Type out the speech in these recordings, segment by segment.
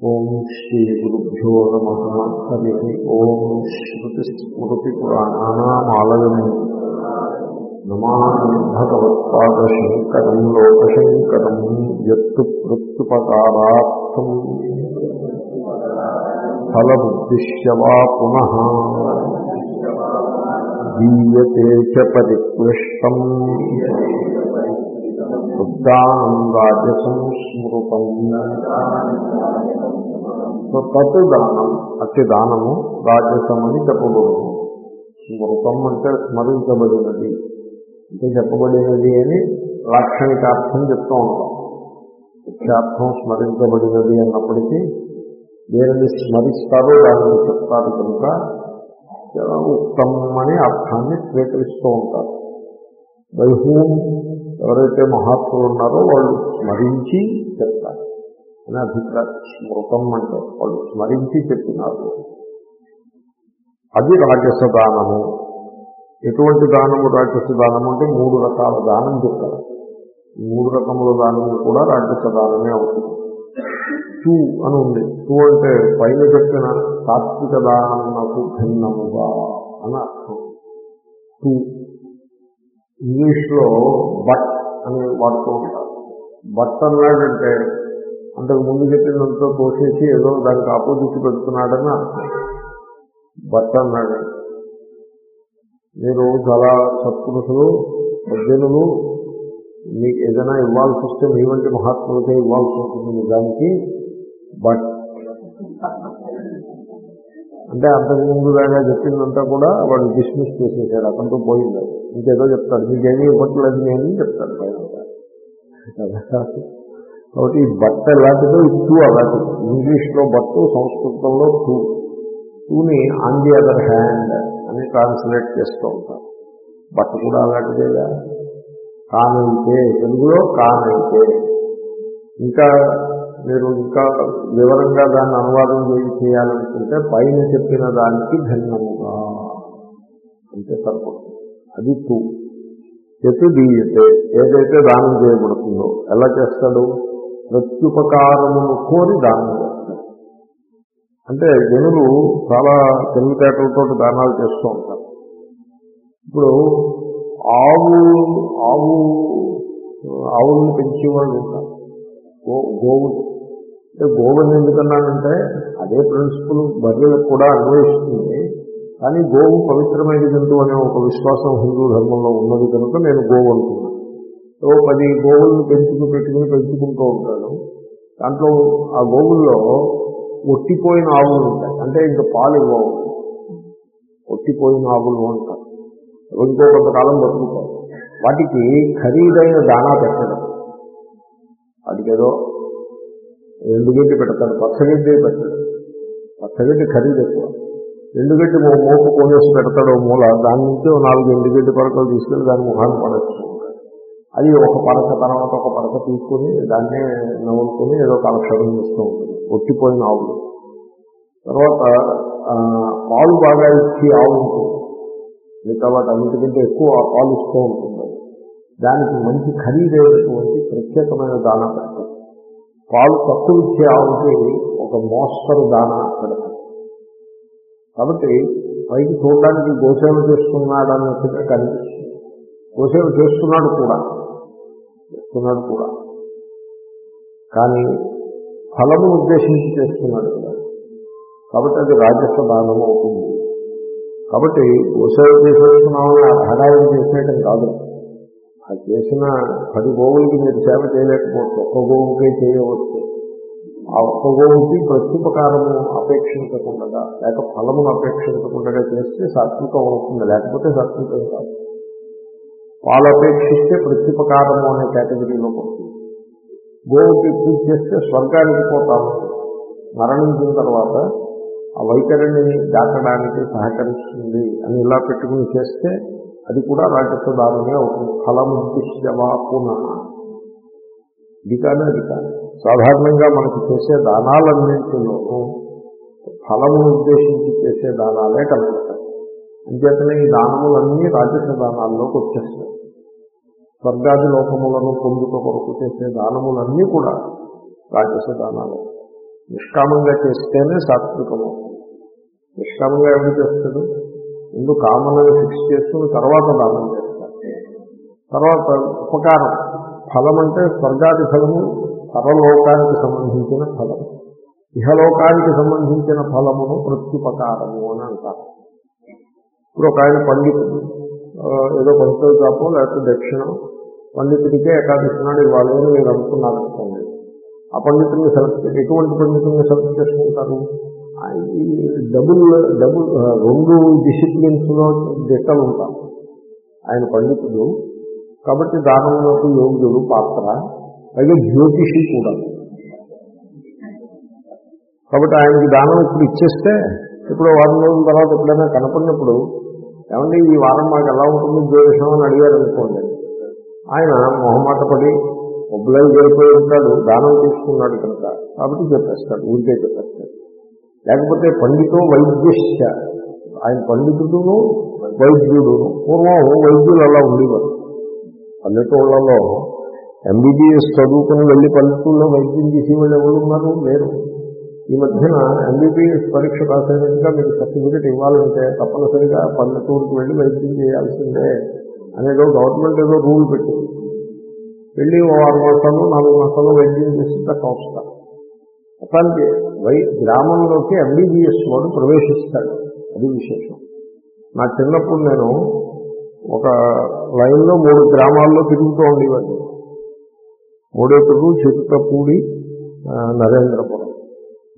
ఓం శ్రీ గురుభ్యో నమ హరి ఓం శ్రుతిస్మృతిపురాణానామాలయం నమామి భగవత్పాదశంకరం లోకశంకరం ఎత్తు ప్రత్యుపకారార్థం. ఫలముద్దిశ్య వా పునః దీయతే చ పరిక్లిష్టం ఉద్దానం రాజసం స్మృతం సో తత్ దానం అతి దానము రాజసమని చెప్పబడును. వ్రతం అంటే స్మరించబడినది. అంటే చెప్పబడినది అని లాక్షణికార్థం చెప్తూ ఉంటాం. ముఖ్యార్థం స్మరించబడినది అన్నప్పటికీ దేనిని స్మరిస్తారో దానిని చెప్తారు కనుక ఉత్తమం అనే అర్థాన్ని స్వీకరిస్తూ ఉంటారు. బై హూమ్ ఎవరైతే మహాత్ములు ఉన్నారో వాళ్ళు స్మరించి అని అభిప్రాయం స్మృతం అంటే వాళ్ళు స్మరించి చెప్పినారు. అది రాజస దానము. ఎటువంటి దానము? రాజస దానము అంటే మూడు రకాల దానం చెప్తారు మూడు రకముల దానము కూడా రాజస దానమే అవుతుంది. టూ అని ఉంది. టూ అంటే పైన చెప్పిన సాత్విక దానమునకు భిన్నముగా అని అర్థం. టూ ఇంగ్లీష్లో బట్ అని వాడుతూ ఉంటారు. బట్ అన్నాడంటే అంతకు ముందు చెప్పినంతా తోసేసి ఏదో దానికి ఆపోజిట్ పెడుతున్నాడని అర్థం. బట్ అన్నాడు. మీరు చాలా సత్పురుషులు సజ్జనులు మీకు ఏదైనా ఇవ్వాల్సి వస్తే మీ వంటి మహాత్ములకే ఇవ్వాల్సి ఉంటుంది నిజానికి. బట్ అంటే అంతకుముందు దాకా చెప్పిందంతా కూడా వాడు డిస్మిస్ చేసేసాడు. అతనితో పోయింది. ఇంకేదో చెప్తాడు. మీకేమీ ఇవ్వట్లేదు నేను చెప్తాడు పైన కాబట్టి ఈ బట్ట ఎలాంటిదో ఈ టూ అలాంటిది. ఇంగ్లీష్లో బట్టు సంస్కృతంలో టూ టూని ఆన్ ది అదర్ హ్యాండ్ అని ట్రాన్స్లేట్ చేస్తూ ఉంటారు. బట్ట కూడా అలాంటిదేగా కానైతే తెలుగులో కానైతే ఇంకా మీరు ఇంకా వివరంగా దాన్ని అనువాదం చేసి చేయాలనుకుంటే పైన చెప్పిన దానికి భిన్నముగా అంటే సరిపడుతుంది అది టూ చతుదీయతే. ఏదైతే దానం చేయబడుతుందో ఎలా చేస్తాడు? ప్రత్యుపకారమును కోరి దానం అంటే జనులు చాలా తెలివితేటలతో దానాలు చేస్తూ ఉంటారు. ఇప్పుడు ఆవు ఆవు ఆవుల్ని పెంచేవాళ్ళు ఉంటారు. గో గోవు అంటే గోవుని ఎందుకన్నానంటే అదే ప్రిన్సిపల్ బర్రెలకు కూడా అన్వయిస్తుంది. కానీ గోవు పవిత్రమైన జంతువు అనే ఒక విశ్వాసం హిందూ ధర్మంలో ఉన్నది కనుక నేను గోవు అంటున్నాను ఓ పది గోవులను పెంచుకు పెట్టుకుని పెంచుకుంటూ ఉంటాడు. దాంట్లో ఆ గోవుల్లో ఒట్టిపోయిన ఆవులు ఉంటాయి. అంటే ఇంకా పాలు ఇవ్వవు. ఒట్టిపోయిన ఆవులు అంటారు. ఇంకో కొంతకాలం బతుకుతారు వాటికి ఖరీదైన దానా పెట్టడం. వాటికి రెండు ఎండుగడ్డి పెడతాడు పచ్చగడ్డి పెట్టాడు. పచ్చగడ్డి ఖరీదు ఎక్కువ. ఎండుగడ్డి మోపు కొనేసి పెడతాడు మూల దాని నుంచి నాలుగు ఎండుగడ్డి పడకలు తీసుకెళ్ళి దాని ముఖాన్ని పడచ్చు అది ఒక పడక తర్వాత ఒక పడక తీసుకుని దాన్నే నవ్వుకొని ఏదో కాలక్షేపం చేస్తూ ఉంటుంది. ఒట్టిపోయిన ఆవులు తర్వాత పాలు బాగా ఇచ్చి ఆవు ఉంటుంది. మిగతా వాటి అన్నిటికంటే ఎక్కువ పాలు ఇస్తూ ఉంటుంది. దానికి మంచి ఖరీదైనటువంటి ప్రత్యేకమైన దానా పెడతారు. పాలు తక్కువ ఇచ్చే ఆవుకి ఒక మోస్తరు దానా పెడతారు. కాబట్టి పైకి చూడడానికి గోసేవ చేస్తున్నాడు అన్నట్టుగా కనిపిస్తుంది. గోసేవ చేస్తున్నాడు కూడా. చేస్తున్నాడు కూడా. కానీ ఫలమును ఉద్దేశించి చేస్తున్నాడు కదా. కాబట్టి అది రాజస్వ దానం అవుతుంది. కాబట్టి గోసేవ చేసేస్తున్నామని ఆదాయం చేసేయటం కాదు. ఆ చేసిన పది గోవులకి మీరు సేవ చేయలేకపోవచ్చు. ఒక్క గోవుకే చేయవచ్చు. ఆ ఒక్క గోవుకి ప్రత్యుపకారము అపేక్షించకుండా లేక ఫలమును అపేక్షించకుండా చేస్తే సాత్వికం అవుతుంది లేకపోతే సాత్వికం కాదు. పాలు అపేక్షిస్తే ప్రత్యుపకారము అనే కేటగిరీలోకి వస్తుంది గోవుకి పూజ చేస్తే స్వర్గానికి పోతాము. మరణించిన తర్వాత ఆ వైఖరిని దాటడానికి సహకరిస్తుంది అని ఇలా పెట్టుకుని చేస్తే అది కూడా రాజస్వ దానమే అవుతుంది ఫలముద్దిశ్యవా పునః. ఇది కానీ అది కాదు. సాధారణంగా మనకు చేసే దానాలన్నింటిలోనూ ఫలమును ఉద్దేశించి చేసే దానాలే కలుగుతాయి. అంచేతనే ఈ దానములన్నీ రాజస్వ దానాల్లోకి వచ్చేస్తాయి. స్వర్గాది లోకములను పొందుక కొరకు చేసే దానములన్నీ కూడా రాజస దానాలు. నిష్కామంగా చేస్తేనే సాత్వికము. నిష్కామంగా ఎవరు చేస్తాడు? ముందు కామనని ఫిక్స్ చేసుకుని తర్వాత దానం చేస్తాడు. తర్వాత ఉపకారం. ఫలం అంటే స్వర్గాది ఫలము పరలోకానికి సంబంధించిన ఫలం ఇహలోకానికి సంబంధించిన ఫలమును ప్రత్యుపకారము అని అంటారు. ఇప్పుడు ఒక ఆయన పండితుడు ఏదో పంచో చాపో లేకపోతే దక్షిణం పండితుడికే ఏకాదశి నాడు ఇవ్వాలని మీరు అనుకున్నారు అనుకోండి. ఆ పండితుడిని సెలెక్ట్ చేసి ఎటువంటి పండితుడిని సెలెక్ట్ చేసుకుంటారు? ఈ డబుల్ డబుల్ రెండు డిసిప్లిన్స్లో దిట్టలు ఉంటారు. ఆయన పండితుడు. కాబట్టి దానంలోకి యోగ్యుడు పాత్ర. పైగా జ్యోతిషి కూడా. కాబట్టి ఆయనకి దానం ఇప్పుడు ఇచ్చేస్తే ఇప్పుడు వారం రోజుల తర్వాత ఎప్పుడైనా కనపడినప్పుడు ఏమంటే ఈ వారం మాకు ఎలా ఉంటుంది జ్యోతిషం అని అడిగారు అనుకోండి ఆయన మొహమాట పడి మొబైల్ అయిపోయి ఉంటాడు దానం తీసుకున్నాడు కనుక. కాబట్టి చెప్పేస్తాడు ఊరికే చెప్పేస్తాడు. లేకపోతే పండితో వైద్యశ్చ. ఆయన పండితుడును వైద్యుడును పూర్వం వైద్యులు అలా ఉండేవారు. పల్లెటూళ్ళలో ఎంబీబీఎస్ చదువుకుని వెళ్ళి పల్లెటూళ్ళలో వైద్యం చేసి వాళ్ళు ఎవరు ఉన్నారు? లేరు. ఈ మధ్యన ఎంబీబీఎస్ పరీక్ష రాసేట్టుగా మీకు సర్టిఫికెట్ ఇవ్వాలంటే తప్పనిసరిగా పల్లెటూరుకు వెళ్ళి వైద్యం చేయాల్సిందే. అనేదో గవర్నమెంట్ ఏదో రూల్ పెట్టింది వెళ్ళి ఓ ఆరు మాసాలు నాలుగు మాసాలు వైద్యం చేసి తక్కువ వస్తారు అట్లాంటి వై గ్రామంలోకి ఎంబీబీఎస్ వాడు ప్రవేశిస్తాడు. అది విశేషం. నా చిన్నప్పుడు నేను ఒక లైన్లో మూడు గ్రామాల్లో తిరుగుతూ ఉండేవాడిని. మూడేపుడు చిరుతపూడి నరేంద్రపురం.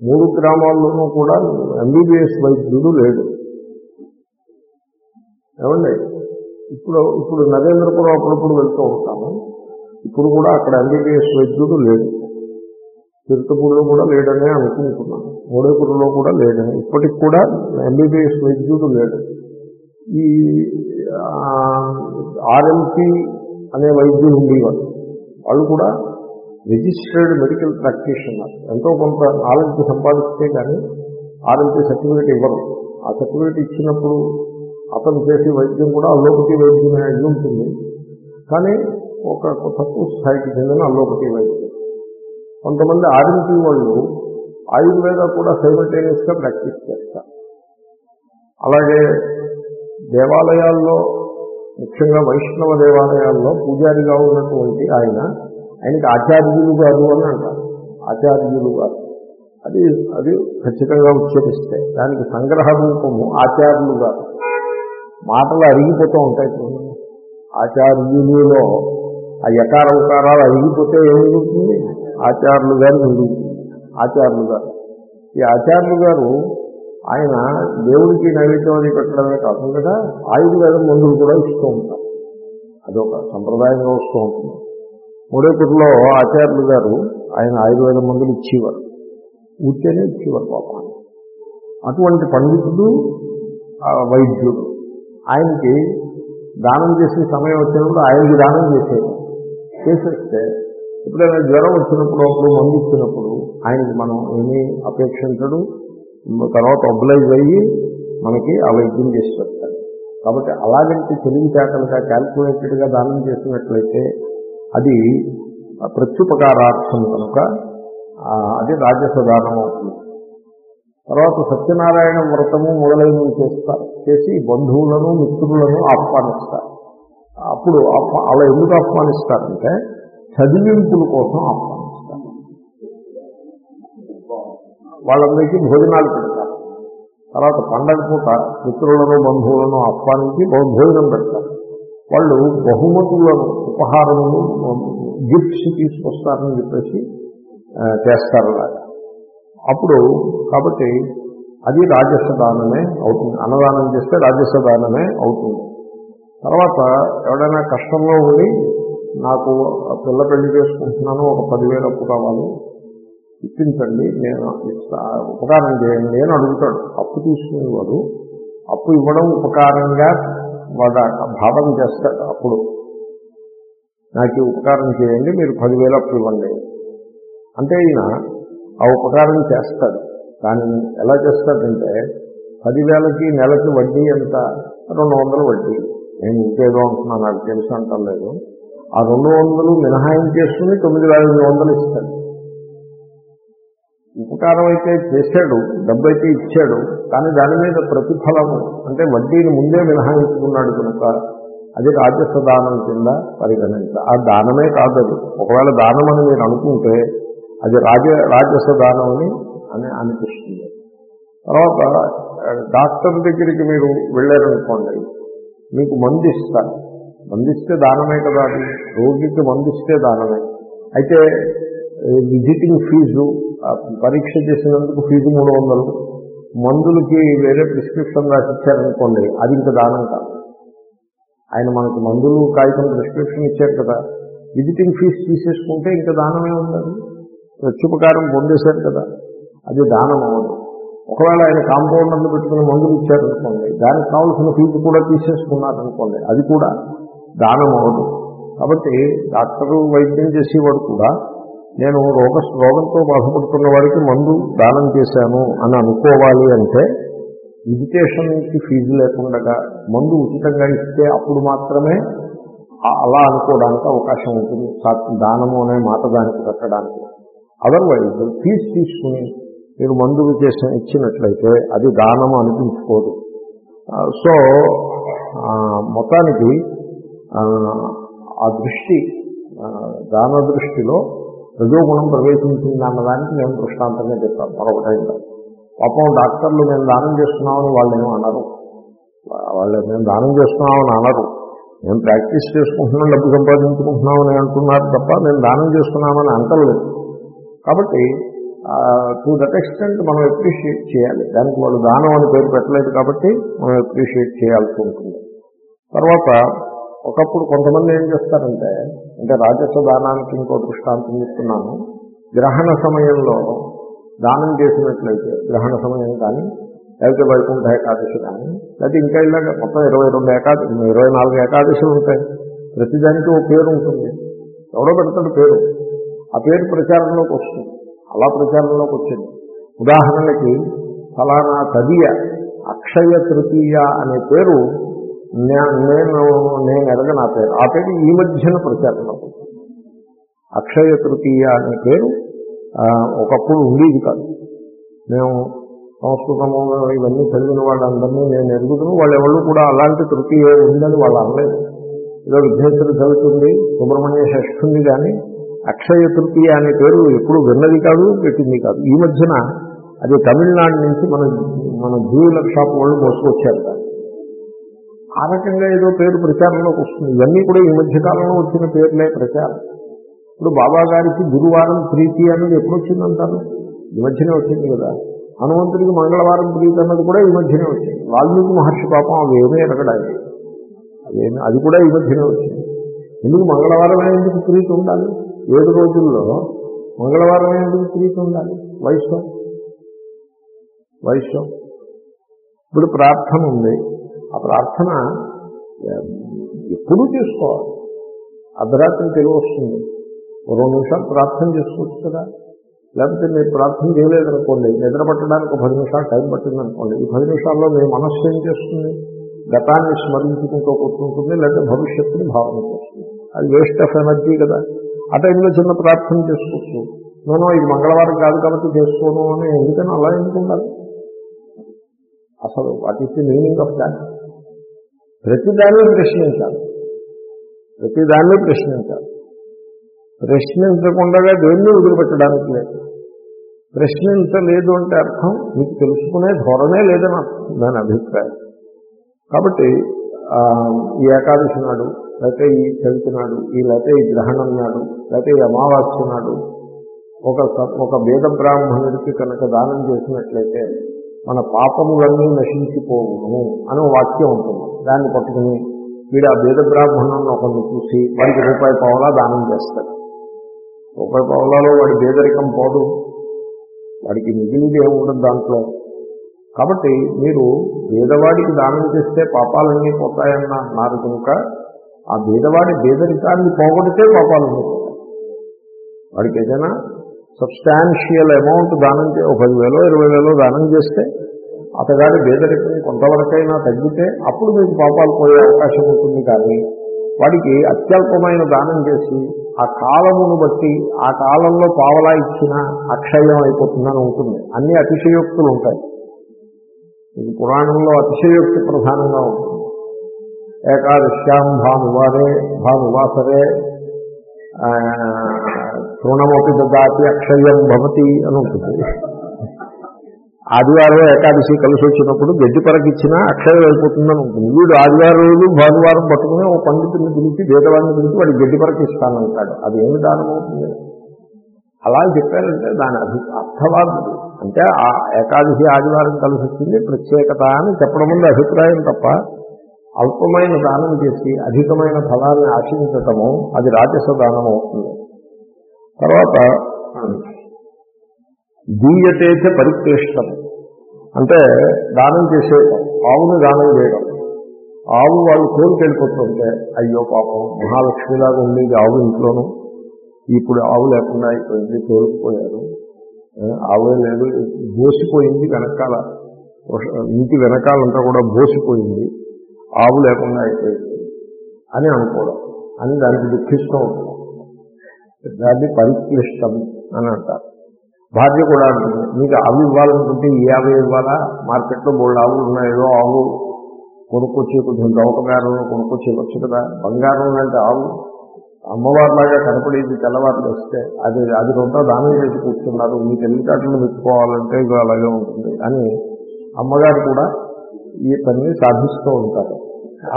మూడు గ్రామాల్లోనూ కూడా ఎంబీబీఎస్ వైద్యుడు లేడు. ఏమండి? ఇప్పుడు ఇప్పుడు నరేంద్రపురం అప్పుడప్పుడు వెళ్తూ ఉంటాము. ఇప్పుడు కూడా అక్కడ ఎంబీబీఎస్ వైద్యుడు లేడు. తిరుతపూర్లో కూడా లేడనే అనుకుంటున్నాను. మూడేపురంలో కూడా లేడని ఇప్పటికి కూడా ఎంబీబీఎస్ వైద్యుడు లేడు. ఈ ఆర్ఎంపీ అనే వైద్యులు ఉండేవారు వాళ్ళు కూడా రిజిస్టర్డ్ మెడికల్ ప్రాక్టీషనర్. ఎంతో కొంత నాలెడ్జ్ సంపాదిస్తే కానీ ఆర్ఎంపీ సర్టిఫికేట్ ఇవ్వరు. ఆ సర్టిఫికేట్ ఇచ్చినప్పుడు అతను చేసే వైద్యం కూడా అల్లోపతి వైద్యమే అయి ఉంటుంది. కానీ ఒక తక్కువ స్థాయికి చెందిన అల్లోపతి వైద్యం. కొంతమంది ఆర్ఎంపీ వాళ్ళు ఆయుర్వేద కూడా సైమల్టేనియస్గా ప్రాక్టీస్ చేస్తారు. అలాగే దేవాలయాల్లో ముఖ్యంగా వైష్ణవ దేవాలయాల్లో పూజారిగా ఉన్నటువంటి ఆయన ఆయనకి ఆచార్యులు గారు అని అంటారు. ఆచార్యులు గారు. అది అది ఖచ్చితంగా ఉచ్చరిస్తే దానికి సంగ్రహ రూపము ఆచార్యులు గారు. మాటలు అరిగిపోతూ ఉంటాయి చూడండి ఆచార్యులలో ఆ యకార ఉకారాలు అరిగిపోతే ఏం మిగులుతుంది ఆచార్యులు గారు మిగులుతుంది ఆచార్యులు గారు. ఈ ఆచార్యులు గారు ఆయన దేవుడికి నైవేద్యం అది పెట్టడమే కాకుండా ఆయుర్వేదం మందులు కూడా ఇస్తూ ఉంటారు. అదొక సంప్రదాయంగా వస్తూ ఉంటుంది. మూడేపూర్లో ఆచార్యులు గారు ఆయన ఆయుర్వేద మందులు ఇచ్చేవారు. ఊరికేనే ఇచ్చేవారు పాపం. అటువంటి పండితుడు వైద్యుడు. ఆయనకి దానం చేసే సమయం వచ్చినప్పుడు ఆయనకి దానం చేసేది చేసేస్తే ఎప్పుడైనా జ్వరం వచ్చినప్పుడు అప్పుడు మందు ఇచ్చినప్పుడు ఆయనకి మనం ఏమీ అపేక్షించడు. తర్వాత అబ్లైజ్ అయ్యి మనకి ఆ వైద్యం చేసి పెడతాడు. కాబట్టి అలాగంటే తెలివితేటలుగా క్యాల్కులేటెడ్గా దానం చేసినట్లయితే అది ప్రత్యుపకారార్థం కనుక అది రాజస దానం అవుతుంది. తర్వాత సత్యనారాయణ వ్రతము మొదలైనవి చేస్తారు. చేసి బంధువులను మిత్రులను ఆహ్వానిస్తారు. అప్పుడు అలా ఎందుకు ఆహ్వానిస్తారంటే చదివింపుల కోసం ఆహ్వానిస్తారు. వాళ్ళందరికీ భోజనాలు పెడతారు. తర్వాత పండగ పూట మిత్రులను బంధువులను ఆహ్వానించి భోజనం పెడతారు. వాళ్ళు బహుమతులను ఉపహారములు గిఫ్ట్స్ తీసుకొస్తారని చెప్పేసి చేస్తారు అప్పుడు కాబట్టి అది రాజస్వ దానమే అవుతుంది. అన్నదానం చేస్తే రాజస్వ దానమే అవుతుంది. తర్వాత ఎవడైనా కష్టంలో ఉండి నాకు ఆ పిల్ల పెళ్ళి చేసుకుంటున్నాను ఒక పదివేలు అప్పు కావాలి ఇప్పించండి నేను ఉపకారం చేయండి అని అడుగుతాడు. అప్పు తీసుకునేవాడు. అప్పు ఇవ్వడం ఉపకారంగా వాడు భావం చేస్తాడు అప్పుడు. నాకు ఉపకారం చేయండి మీరు పదివేలు అప్పు ఇవ్వండి. అంటే ఈయన ఆ ఉపకారం చేస్తాడు. కానీ ఎలా చేస్తాడంటే పదివేలకి నెలకి వడ్డీ ఎంత? రెండు వందలు వడ్డీ. నేను ఇంకేదో అంటున్నాను నాకు తెలుసు అంటలేదు ఆ రెండు వందలు మినహాయించేసుకుని తొమ్మిది వేల ఎనిమిది వందలు ఇస్తాడు. ఉపకారం అయితే చేశాడు డబ్బు అయితే ఇచ్చాడు కానీ దాని మీద ప్రతిఫలము అంటే వడ్డీని ముందే మినహాయించుకున్నాడు కనుక అది రాజస్వ దానం కింద పరిగణించ ఆ దానమే కాదు ఒకవేళ దానం అని మీరు అనుకుంటే అది రాజ రాజస్వ దానం అని అని అనిపిస్తుంది. తర్వాత డాక్టర్ దగ్గరికి మీరు వెళ్ళారనుకోండి మీకు మందు ఇస్తారు మందిస్తే దానమే కదా అది. రోగికి మందిస్తే దానమే. అయితే విజిటింగ్ ఫీజు పరీక్ష చేసినందుకు ఫీజు మూడు వందలు. మందులకి వేరే ప్రిస్క్రిప్షన్ రాసి ఇచ్చారనుకోండి అది ఇంకా దానం కాదు. ఆయన మనకి మందులు కాగితం ప్రిస్క్రిప్షన్ ఇచ్చారు కదా. విజిటింగ్ ఫీజు తీసేసుకుంటే ఇంకా దానమే ఉండాలి. ప్రత్యుపకారం పొందేశారు కదా. అది దానం అవ్వదు. ఒకవేళ ఆయన కాంపౌండర్లు పెట్టుకుని మందులు ఇచ్చారనుకోండి దానికి కావాల్సిన ఫీజు కూడా తీసేసుకున్నారనుకోండి అది కూడా దానం అవ్వదు. కాబట్టి డాక్టరు వైద్యం చేసేవాడు కూడా నేను రోగ రోగంతో బాధపడుతున్న వాడికి మందు దానం చేశాను అని అనుకోవాలి అంటే విజిటేషన్కి ఫీజు లేకుండా మందు ఉచితంగా ఇస్తే అప్పుడు మాత్రమే అలా అనుకోవడానికి అవకాశం ఉంటుంది. దానము అనే మాట దానికి కట్టడానికి అదర్వైజ్ ఫీజు తీసుకుని మీరు మందులు చేసి ఇచ్చినట్లయితే అది దానం అనిపించుకోదు. సో మొత్తానికి ఆ, దృష్టి దాన దృష్టిలో రజోగుణం ప్రవేశించింది అన్నదానికి నేను దృష్టాంతంగా చెప్పాను. మరొకటైంది పాపం డాక్టర్లు మేము దానం చేస్తున్నామని వాళ్ళు ఏమో అనరు. వాళ్ళు మేము దానం చేస్తున్నామని అనరు. మేము ప్రాక్టీస్ చేసుకుంటున్నాం డబ్బు సంపాదించుకుంటున్నామని అంటున్నారు తప్ప మేము దానం చేస్తున్నామని అంటలేదు. కాబట్టి టు దట్ ఎక్స్టెంట్ మనం అప్రిషియేట్ చేయాలి. దానికి వాళ్ళు దానం అని పేరు పెట్టలేదు కాబట్టి మనం అప్రిషియేట్ చేయాల్సి ఉంటుంది. తర్వాత ఒకప్పుడు కొంతమంది ఏం చేస్తారంటే అంటే రాజస్వ దానానికి ఇంకో దృష్టాంతం ఇస్తున్నాను. గ్రహణ సమయంలో దానం చేసినట్లయితే గ్రహణ సమయం కానీ లేకపోతే వైకుంఠ ఏకాదశి కానీ లేకపోతే ఇంకా ఇలాగ మొత్తం ఇరవై రెండు ఏకాదశి ఇరవై నాలుగు ఏకాదశులు ఉంటాయి. ప్రతిదానికి ఓ పేరు ఉంటుంది. ఎవడో పెడతాడు పేరు. ఆ పేరు ప్రచారంలోకి వస్తుంది. అలా ప్రచారంలోకి వచ్చింది. ఉదాహరణకి ఫలానా తదియ అక్షయ తృతీయ అనే పేరు నేను నేను ఎరగ నా పేరు. ఆ పేరు ఈ మధ్యన ప్రచారంలోకి వచ్చింది. అక్షయ తృతీయ అనే పేరు ఒకప్పుడు ఉండేది కాదు. మేము సంస్కృతము ఇవన్నీ చదివిన వాళ్ళందరినీ నేను ఎరుగుతును వాళ్ళు ఎవరు కూడా అలాంటి తృతీయ ఉందని వాళ్ళు అనలేదు. ఏదో విఘ్నేశ్వరి చదువుతుంది సుబ్రహ్మణ్య షష్ఠుంది ఉంది కానీ అక్షయ తృతీయ అనే పేరు ఎప్పుడు విన్నది కాదు పెట్టింది కాదు. ఈ మధ్యన అది తమిళనాడు నుంచి మన మన జ్యూవెలర్ షాప్ వాళ్ళు మోసుకొచ్చారు ఆ రకంగా ఏదో పేరు ప్రచారంలోకి వస్తుంది. ఇవన్నీ కూడా ఈ మధ్య కాలంలో వచ్చిన పేర్లే ప్రచారం. ఇప్పుడు బాబా గారికి గురువారం ప్రీతి అన్నది ఎప్పుడు వచ్చిందంటారు ఈ మధ్యనే వచ్చింది కదా. హనుమంతుడికి మంగళవారం ప్రీతి అన్నది కూడా ఈ మధ్యనే వచ్చింది. వాల్మీకి మహర్షి పాపం అవి ఏమీ ఎరగడానికి అదేమి అది కూడా ఈ మధ్యనే వచ్చింది. ఎందుకు మంగళవారం ఎందుకు ప్రీతి ఉండాలి? ఏడు రోజుల్లో మంగళవారం ఎందుకు ప్రీతి ఉండాలి. వైశ్వం వైశ్వం ఇప్పుడు ప్రార్థన ఉంది. ఆ ప్రార్థన ఎప్పుడూ చేసుకోవాలి. అర్ధరాత్రి తెలివి వస్తుంది. రెండు నిమిషాలు ప్రార్థన చేసుకోవచ్చు కదా. లేకపోతే మీరు ప్రార్థన చేయలేదనుకోండి నిద్ర పట్టడానికి ఒక పది నిమిషాలు టైం పట్టిందనుకోండి ఈ పది నిమిషాల్లో మీ మనస్సు ఏం చేస్తుంది? గతాన్ని స్మరించుకుంటూ కూర్చుంటుంది లేకపోతే భవిష్యత్తుని భావన చేస్తుంది. అది వేస్ట్ ఆఫ్ ఎనర్జీ కదా. ఆ టైంలో చిన్న ప్రార్థన చేసుకోవచ్చు. నేను ఇది మంగళవారం కాదు కాబట్టి చేసుకోను అని ఎందుకని అలా ఎందుకు ఉండాలి? అసలు what is the meaning of that ప్రతిదాన్ని ప్రశ్నించాలి. ప్రతిదాన్ని ప్రశ్నించాలి. ప్రశ్నించకుండా దేన్ని వదిలిపెట్టడానికి లేదు. ప్రశ్నించలేదు అంటే అర్థం మీకు తెలుసుకునే ధోరణే లేదని అర్థం దాని అభిప్రాయం. కాబట్టి ఈ ఏకాదశి నాడు లేకపోతే ఈ చవితి నాడు ఈ లేకపోతే ఈ గ్రహణం నాడు లేకపోతే ఈ అమావాస్య నాడు ఒక ఒక వేద బ్రాహ్మణుడికి కనుక దానం చేసినట్లయితే మన పాపములన్నీ నశించిపోవును అని వాక్యం ఉంటుంది. దాన్ని పట్టుకుని వీడు ఆ వేద బ్రాహ్మణులను ఒకరిని చూసి వాడికి రూపాయి పావులా దానం చేస్తాడు. రూపాయి పావులాలో వాడి బేదరికం పోదు. వాడికి మిగిలింది ఏమి దాంట్లో. కాబట్టి మీరు బేదవాడికి దానం చేస్తే పాపాలన్నీ పోతాయన్న అన్నారు కనుక ఆ బేదవాడి బేదరికాన్ని పోగొడితే పాపాలు పోతాయి వాడికి ఏదైనా సబ్స్టాన్షియల్ అమౌంట్ దానం చే ఒక పదివేలో ఇరవై వేలో దానం చేస్తే అతగాడి పేదరికం కొంతవరకైనా తగ్గితే అప్పుడు మీకు పాపాలు పోయే అవకాశం ఉంటుంది కానీ వాడికి అత్యల్పమైన దానం చేసి ఆ కాలమును బట్టి ఆ కాలంలో పావలా ఇచ్చిన అక్షయం అయిపోతుందని ఉంటుంది. అన్ని అతిశయోక్తులు ఉంటాయి. ఇది పురాణంలో అతిశయోక్తి ప్రధానంగా ఉంటుంది. ఏకాదశ్యాం భానువారే భానువాసరే తృణమపి దదాతి అక్షయం భవతి అని ఉంటుంది ఆదివారం ఏకాదశి కలిసి వచ్చినప్పుడు గడ్డి పరకిచ్చినా అక్షయం అయిపోతుందని ఉంటుంది. వీడు ఆదివారం రోజు భానువారం పట్టుకుని ఓ పండితుని పిలిచి భేదవాడిని పిలిచి వాడు గడ్డి పరకిస్తానంటాడు. అది ఏమి దానం అవుతుంది అలా చెప్పారంటే దాని అభి అర్థవాదు అంటే ఆ ఏకాదశి ఆదివారం కలిసి వచ్చింది ప్రత్యేకత అని చెప్పడం ముందు అభిప్రాయం తప్ప అల్పమైన దానం చేసి అధికమైన ఫలాన్ని ఆశించటము అది రాజస దానం అవుతుంది తర్వాత దీయతేచ పరిక్లిష్టం అంటే దానం చేసేయటం ఆవుని దానం చేయడం. ఆవు వాళ్ళు కోరికెళ్ళిపోతుంటే అయ్యో పాపం మహాలక్ష్మిలాగా ఉండేది ఆవు ఇంట్లోనూ. ఇప్పుడు ఆవు లేకుండా అయిపోయింది తోలుకుపోయారు ఆవే లేదు బోసిపోయింది వెనకాల. ఇంటి వెనకాలంతా కూడా బోసిపోయింది. ఆవు లేకుండా అయిపోయింది అని అనుకోవడం. అని దానికి దుఃఖిస్తూ ఉంటాం. దాన్ని పరిక్లిష్టం అని అంటారు. భార్య కూడా అంటుంది మీకు అవి ఇవ్వాలనుకుంటే ఈ అవి ఇవ్వాలా? మార్కెట్లో మూడు ఆవులు ఉన్నాయో ఆవు. కొనుక్కొచ్చి కొంచెం దౌపగారం కొనుక్కొచ్చి ఇవ్వచ్చు కదా. బంగారం లాంటి ఆవు అమ్మవారిలాగా కనపడేది తెల్లవారులు వస్తే అది అది కొంత దానం చేసి కూర్చున్నారు. మీ తెలివితేటలు మెచ్చుకోవాలంటే ఇక అలాగే ఉంటుంది అని అమ్మగారు కూడా ఈ పనిని సాధిస్తూ ఉంటారు.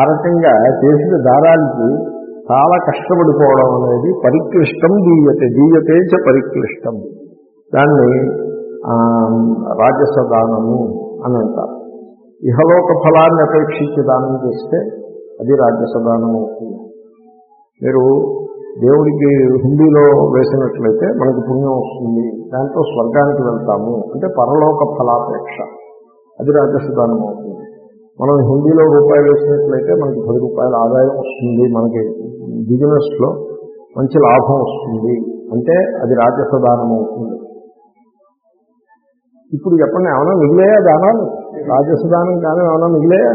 ఆ రకంగా చేసిన దారానికి చాలా కష్టపడిపోవడం అనేది పరిక్లిష్టం దీయతే దీయతే చ పరిక్లిష్టం. దాన్ని రాజసదానము అని అంటారు. ఇహలోక ఫలాన్ని అపేక్షించి దానం చేస్తే అది రాజస అవుతుంది. మీరు దేవుడికి హిందీలో వేసినట్లయితే మనకి పుణ్యం వస్తుంది. దాంతో స్వర్గానికి వెళ్తాము అంటే పరలోక ఫలాపేక్ష. అది రాజసదానం అవుతుంది. మనం హిందీలో రూపాయలు వేసినట్లయితే మనకి పది రూపాయల ఆదాయం వస్తుంది మనకి. బిజినెస్లో మంచి లాభం వస్తుంది. అంటే అది రాజస దానం అవుతుంది. ఇప్పుడు చెప్పండి ఏమైనా మిగిలేయా దానాలు? రాజస దానం కానీ ఏమైనా మిగిలేయా?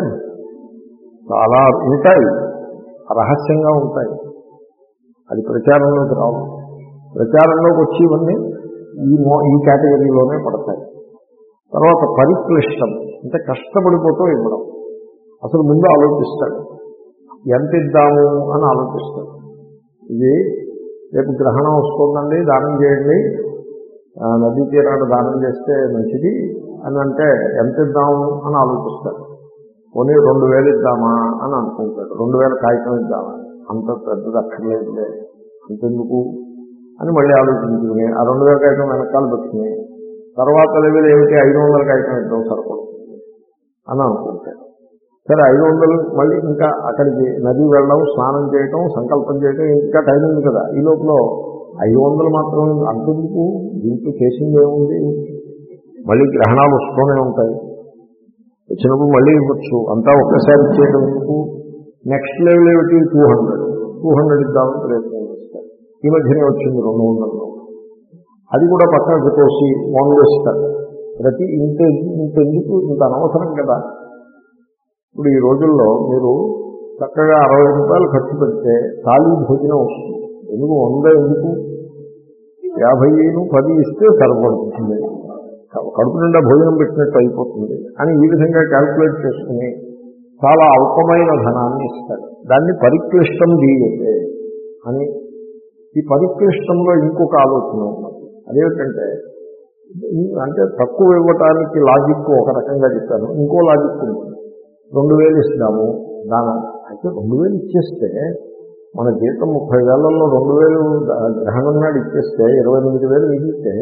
చాలా ఉంటాయి. రహస్యంగా ఉంటాయి. అది ప్రచారంలోకి రావు. ప్రచారంలోకి వచ్చి ఇవన్నీ ఈ ఈ కేటగిరీలోనే పడతాయి. తర్వాత పరిక్లిష్టం. అంటే కష్టపడిపోతూ ఇవ్వడం. అసలు ముందు ఆలోచిస్తాడు. ఎంత ఇద్దాము అని ఆలోచిస్తాడు ఇది రేపు గ్రహణం వస్తుందండి దానం చేయండి. నదీ తీరాన్ని దానం చేస్తే మంచిది అని అంటే ఎంత ఇద్దాము అని ఆలోచిస్తాడు పోనీ రెండు వేలు ఇద్దామా అని అనుకుంటాడు రెండు వేల కాగితం ఇద్దామా? అంత పెద్దది అక్కర్లేదులే అంతెందుకు అని మళ్ళీ ఆలోచించుకుని ఆ రెండు వేల కాగితం వెనకాల పెట్టుకుని తర్వాత లెవెల్ ఏమిటి? ఐదు వందల కాగితం ఇద్దాం సరిపడుతుంది అని అనుకుంటాడు సరే ఐదు వందలు మళ్ళీ ఇంకా అక్కడికి నది వెళ్ళడం స్నానం చేయటం సంకల్పం చేయటం ఇంకా టైం ఉంది కదా. ఈ లోపల ఐదు వందలు మాత్రం అంతెందుకు? దీంట్లో చేసింది ఏముంది? మళ్ళీ గ్రహణాలు వస్తూనే ఉంటాయి. వచ్చినప్పుడు మళ్ళీ ఇవ్వచ్చు. అంతా ఒక్కసారి ఇచ్చేయడం నెక్స్ట్ లెవెల్ ఏమిటి? టూ హండ్రెడ్ టూ హండ్రెడ్ ఇద్దామని ప్రయత్నం చేస్తారు. ఈ మధ్యనే వచ్చింది రెండు వందలలో అది కూడా పక్కన తోసి వంగేస్తారు ప్రతి ఇంత ఇంత ఎందుకు? ఇంత అనవసరం కదా. ఇప్పుడు ఈ రోజుల్లో మీరు చక్కగా అరవై రూపాయలు ఖర్చు పెడితే ఖాళీ భోజనం వస్తుంది. ఎందుకు వంద ఎందుకు? యాభైను పది ఇస్తే సరిపడుతుంది. కడుపు నిండా భోజనం పెట్టినట్టు అయిపోతుంది. అని ఈ విధంగా క్యాల్కులేట్ చేసుకుని చాలా అల్పమైన ధనాన్ని ఇస్తాడు దాన్ని పరిక్లిష్టం దీయతే అని ఈ పరిక్లిష్టంలో ఇంకొక ఆలోచన ఉన్నది. అదేమిటంటే అంటే తక్కువ ఇవ్వటానికి లాజిక్ ఒక రకంగా చెప్పాను. ఇంకో లాజిక్ ఉంటుంది. రెండు వేలు ఇస్తాము దానం. అయితే రెండు వేలు ఇచ్చేస్తే మన జీతం ముప్పై వేలలో రెండు వేలు గ్రహణం నాడు ఇచ్చేస్తే ఇరవై ఎనిమిది వేలు మిగిలితే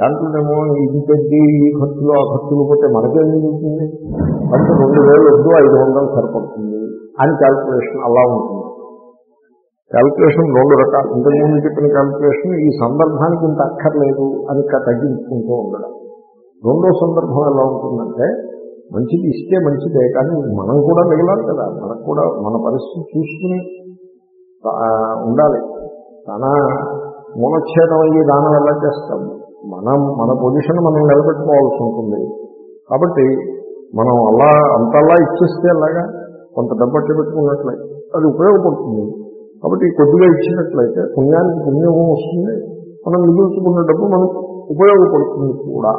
దాంట్లోనేమో ఇంతద్ది ఈ ఖర్చులు ఆ ఖర్చులు పోతే మనకేం మిగులుతుంది? అంటే రెండు వేలు వద్దు ఐదు వందలు సరిపడుతుంది అని క్యాల్కులేషన్ అలా ఉంటుంది. క్యాల్కులేషన్ రెండు రకాలు. ఇంతకుముందు చెప్పిన క్యాల్కులేషన్ ఈ సందర్భానికి ఇంత అక్కర్లేదు అని తగ్గించుకుంటూ ఉండడం. రెండో సందర్భం ఎలా ఉంటుందంటే మంచిది ఇస్తే మంచిదే కానీ మనం కూడా మిగలాలి కదా. మనకు కూడా మన పరిస్థితి చూసుకుని ఉండాలి. తన మూలఛేదం అయ్యి దానం ఎలా చేస్తాం? మనం మన పొజిషన్ మనం నిలబెట్టుకోవాల్సి ఉంటుంది. కాబట్టి మనం అలా అంతలా ఇచ్చేస్తే అలాగా కొంత డబ్బట్లు పెట్టుకున్నట్లయితే అది ఉపయోగపడుతుంది. కాబట్టి కొద్దిగా ఇచ్చినట్లయితే పుణ్యానికి పుణ్యము వస్తుంది. మనం మిగుల్చుకున్న డబ్బు మనకు ఉపయోగపడుతుంది కూడా.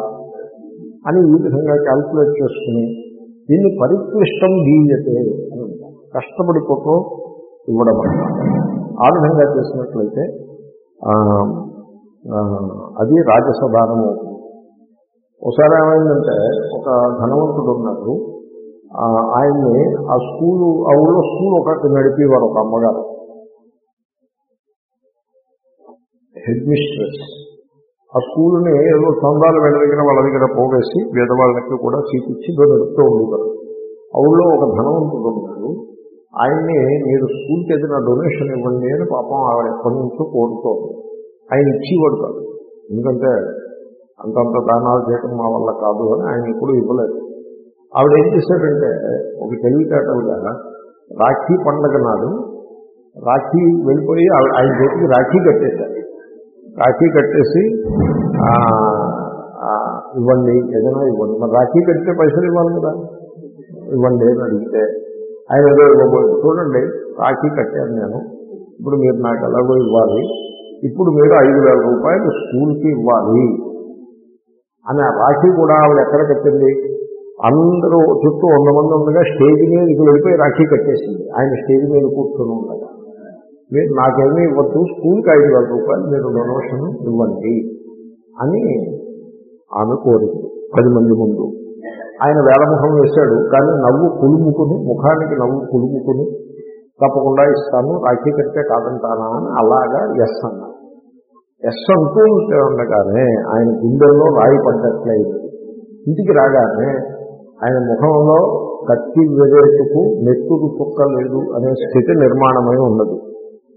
అని ఈ విధంగా క్యాల్కులేట్ చేసుకుని దీన్ని పరిక్లిష్టం దీయతే అని కష్టపడి కష్టపడిపోతూ ఇవ్వడం ఆ విధంగా చేసినట్లయితే అది రాజసదానం అవుతుంది. ఒకసారి ఏమైందంటే ఒక ధనవంతుడు ఉన్నాడు. ఆయన్ని ఆ స్కూలు ఆ ఊళ్ళో స్కూల్ ఒకటి నడిపేవారు ఒక అమ్మగారు. Headmistress. ఆ స్కూల్ని ఏదో చందాలు వీళ్ళ దగ్గర వాళ్ళ దగ్గర పోగేసి పేదవాళ్ళకి కూడా సీటిచ్చి నడుపుతూ ఉండేవారు. ఆ ఊళ్ళో ఒక ధనవంతుడు ఉన్నాడు. ఆయన్ని మీరు స్కూల్కి ఏదైనా డొనేషన్ ఇవ్వండి అని పాపం ఆవిడ ఎప్పటి నుంచో కోరుతోంది. ఆయన ఇచ్చేవాడు కాదు. ఎందుకంటే అంతంత దానాలు చేయటం మా వల్ల కాదు అని ఆయన ఎప్పుడు ఇవ్వలేదు. ఆవిడ ఏం చేశాడంటే ఒక తెలివితేటలుగా రాఖీ పండగ నాడు రాఖీ వెళ్ళిపోయి ఆవిడ ఆయన చేతికి రాఖీ కట్టేశారు. రాఖీ కట్టేసి ఇవ్వండి ఏదైనా ఇవ్వండి. మరి రాఖీ కట్టితే పైసలు ఇవ్వాలి కదా. ఇవ్వండి అని అడిగితే ఆయన ఏదో ఇవ్వబోయేది చూడండి రాఖీ కట్టాను నేను. ఇప్పుడు మీరు నాకు ఎలాగో ఇవ్వాలి. ఇప్పుడు మీరు ఐదు వేల రూపాయలు స్కూల్కి ఇవ్వాలి. అని ఆ రాఖీ కూడా ఆవిడ ఎక్కడ కట్టింది? అందరూ చుట్టూ వంద మంది ఉండగా స్టేజ్ మీదకి వెళ్ళిపోయి రాఖీ కట్టేసింది. ఆయన స్టేజ్ మీద కూర్చొని ఉండగా. మీరు నాకేమీ ఇవ్వద్దు స్కూల్కి ఐదు వేల రూపాయలు మీరు డొనేషన్ ఇవ్వండి అని ఆమె కోరింది పది మంది ముందు. ఆయన వేలముఖం వేశాడు కానీ నవ్వు కులుముకుని ముఖానికి నవ్వు కులుముకుని తప్పకుండా ఇస్తాను రాఖీ కట్టే కాదంటానా అని అలాగా ఎస్ అన్నా ఎస్ అంటూ ఉంటే ఉండగానే ఆయన గుండెల్లో రాయి పడ్డట్లయింది ఇంటికి రాగానే ఆయన ముఖంలో కత్తి వెరేటుకు నెత్తుకు చుక్క లేదు అనే స్థితి నిర్మాణమై ఉన్నది.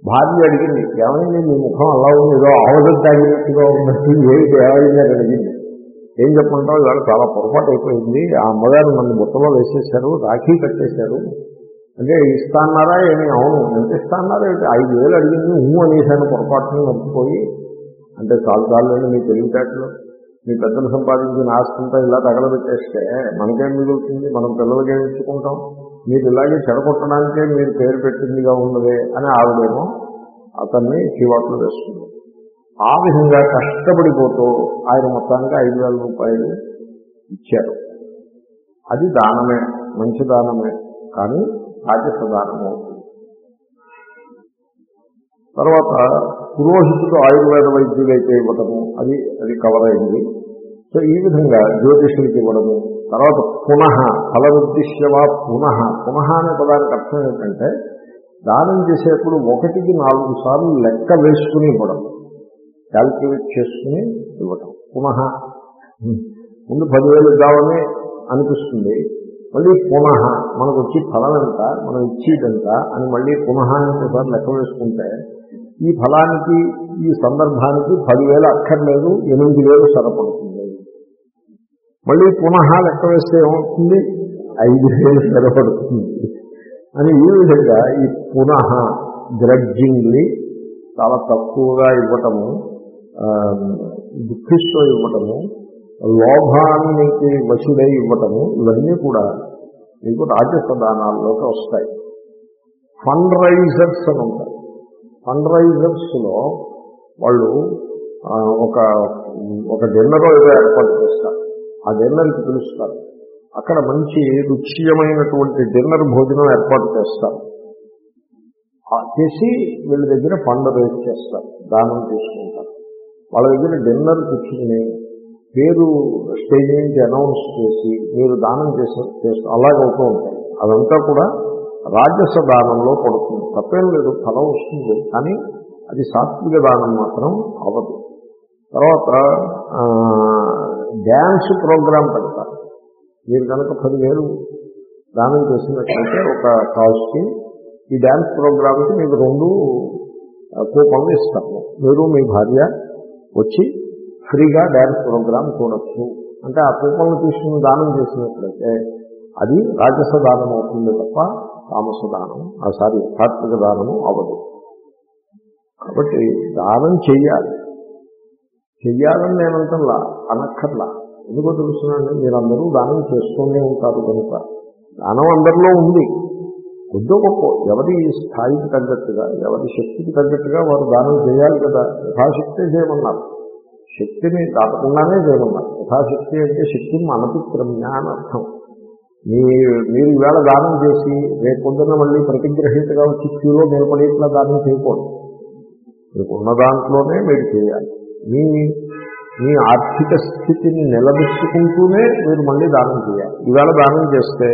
భార్య అడిగింది ఏమైంది? మీ ముఖం అలా ఉంది ఏదో ఆవదం తాగినట్టుగా ఉన్నట్టు ఏమిటి? ఏమైంది? అని అడిగింది. ఏం చెప్పమంటావు? ఇవాళ చాలా పొరపాటు అయిపోయింది. ఆ అమ్మగారు నన్ను బుట్టలో వేసేశారు రాఖీ కట్టేశారు. అంటే ఇస్తాన్నారా ఏమి? అవును. ఎంత ఇస్తాన్నారా ఏంటి ఐదు వేలు అడిగింది. ఊ అనేసాను పొరపాటుని నొప్పిపోయి అంటే చాలు చాలు మీ తెలివితేటలు. మీ పెద్దలు సంపాదించిన ఆస్తంతా ఇలా తగలబెట్టేస్తే మనకేం మిగులుతుంది? మనం పిల్లలకి ఇచ్చుకుంటాం? మీరు ఇలాగే చెడగొట్టడానికే మీరు పేరు పెట్టిందిగా ఉన్నదే అని ఆవిడేమో అతన్ని చీవాట్లు వేస్తుంది. ఆ విధంగా కష్టపడిపోతూ ఆయన మొత్తానికి ఐదు వేల రూపాయలు ఇచ్చారు. అది దానమే మంచి దానమే కానీ రాజస దానం అవుతుంది. తర్వాత పురోహితుడు ఆయుర్వేద వైద్యులైతే ఇవ్వటము అది అది కవర్ అయింది. సో ఈ విధంగా జ్యోతిషులకి ఇవ్వడము తర్వాత పునః ఫలనిర్దిశ్యవా పునః. పునః అనే పదానికి అర్థం ఏంటంటే దానం చేసేప్పుడు ఒకటికి నాలుగు సార్లు లెక్క వేసుకుని ఇవ్వడం. క్యాల్కులేట్ చేసుకుని ఇవ్వడం పునః. ముందు పదివేలు ఇద్దామని అనిపిస్తుంది. మళ్ళీ పునః. మనకు వచ్చి ఫలం ఎంత మనం ఇచ్చేదంత అని మళ్ళీ పునః ఇంకోసారి లెక్క వేసుకుంటే ఈ ఫలానికి ఈ సందర్భానికి పదివేలు అక్కర్లేదు ఎనిమిది వేలు సరిపడుతుంది. మళ్ళీ పునః లెక్క వేస్తే ఏమవుతుంది? ఐదు వేలు స్థిరపడుతుంది అని ఈ విధంగా ఈ పునః గ్రడ్జింగ్లీ చాలా తక్కువగా ఇవ్వటము దుఃఖిస్తూ ఇవ్వటము లోభానికి వశుడై ఇవ్వటము ఇవన్నీ కూడా మీకు రాజస్వ దానాల్లోకి వస్తాయి. ఫండ్ రైజర్స్ అని ఉంటాయి. ఫండ్ రైజర్స్లో వాళ్ళు ఒక ఒక డిన్నర్ ఏదో ఏర్పాటు చేస్తారు. ఆ డిన్నర్కి పిలుస్తారు? అక్కడ మంచి రుచ్యమైనటువంటి డిన్నర్ భోజనం ఏర్పాటు చేస్తారు. చేసి వీళ్ళ దగ్గర పండు రేజ్ చేస్తారు దానం తీసుకుంటారు వాళ్ళ దగ్గర డిన్నర్ కూర్చుని పేరు స్టేజ్ నుంచి అనౌన్స్ చేసి మీరు దానం చేసే చేస్తారు అలాగవుతూ ఉంటాయి. అదంతా కూడా రాజస దానంలో పడుతుంది. తప్పేం లేదు ఫలం వస్తుంది కానీ అది సాత్విక దానం మాత్రం అవదు. తర్వాత డ్యాన్స్ ప్రోగ్రాం పెడతారు. మీరు కనుక పదివేలు దానం చేసినట్లయితే ఒక కాజ్కి ఈ డ్యాన్స్ ప్రోగ్రామ్కి మీకు రెండు కూపన్లు ఇస్తాము మీరు మీ భార్య వచ్చి ఫ్రీగా డ్యాన్స్ ప్రోగ్రామ్ చూడొచ్చు. అంటే ఆ కూపన్లు తీసుకుని దానం చేసినట్లయితే అది రాజస దానం అవుతుంది తప్ప తామస దానం ఆ సారీ సాత్విక దానము అవ్వదు. కాబట్టి దానం చేయాలి. చెయ్యాలని నేను అంటల్లా అనక్కర్లా. ఎందుకో తెలుస్తున్నాను మీరందరూ దానం చేస్తూనే ఉంటారు కనుక. దానం అందరిలో ఉంది. కొద్దో గొప్ప ఎవరి స్థాయికి తగ్గట్టుగా ఎవరి శక్తికి తగ్గట్టుగా వారు దానం చేయాలి కదా. యథాశక్తి చేయమన్నారు. శక్తిని దాటకుండానే చేయమన్నారు. యథాశక్తి అంటే శక్తిని అనతిక్రమ్య అని అర్థం మీ మీరు ఈవేళ దానం చేసి రేపు పొద్దున్న మళ్ళీ ప్రతిగ్రహీతగా వచ్చి క్యూలో నిలబడేట్లా దానం చేయకూడదు. మీకు ఉన్న దాంట్లోనే మీరు చేయాలి. మీ మీ ఆర్థిక స్థితిని నిలబెట్టుకుంటూనే మీరు మళ్ళీ దానం చేయాలి. ఈవేళ దానం చేస్తే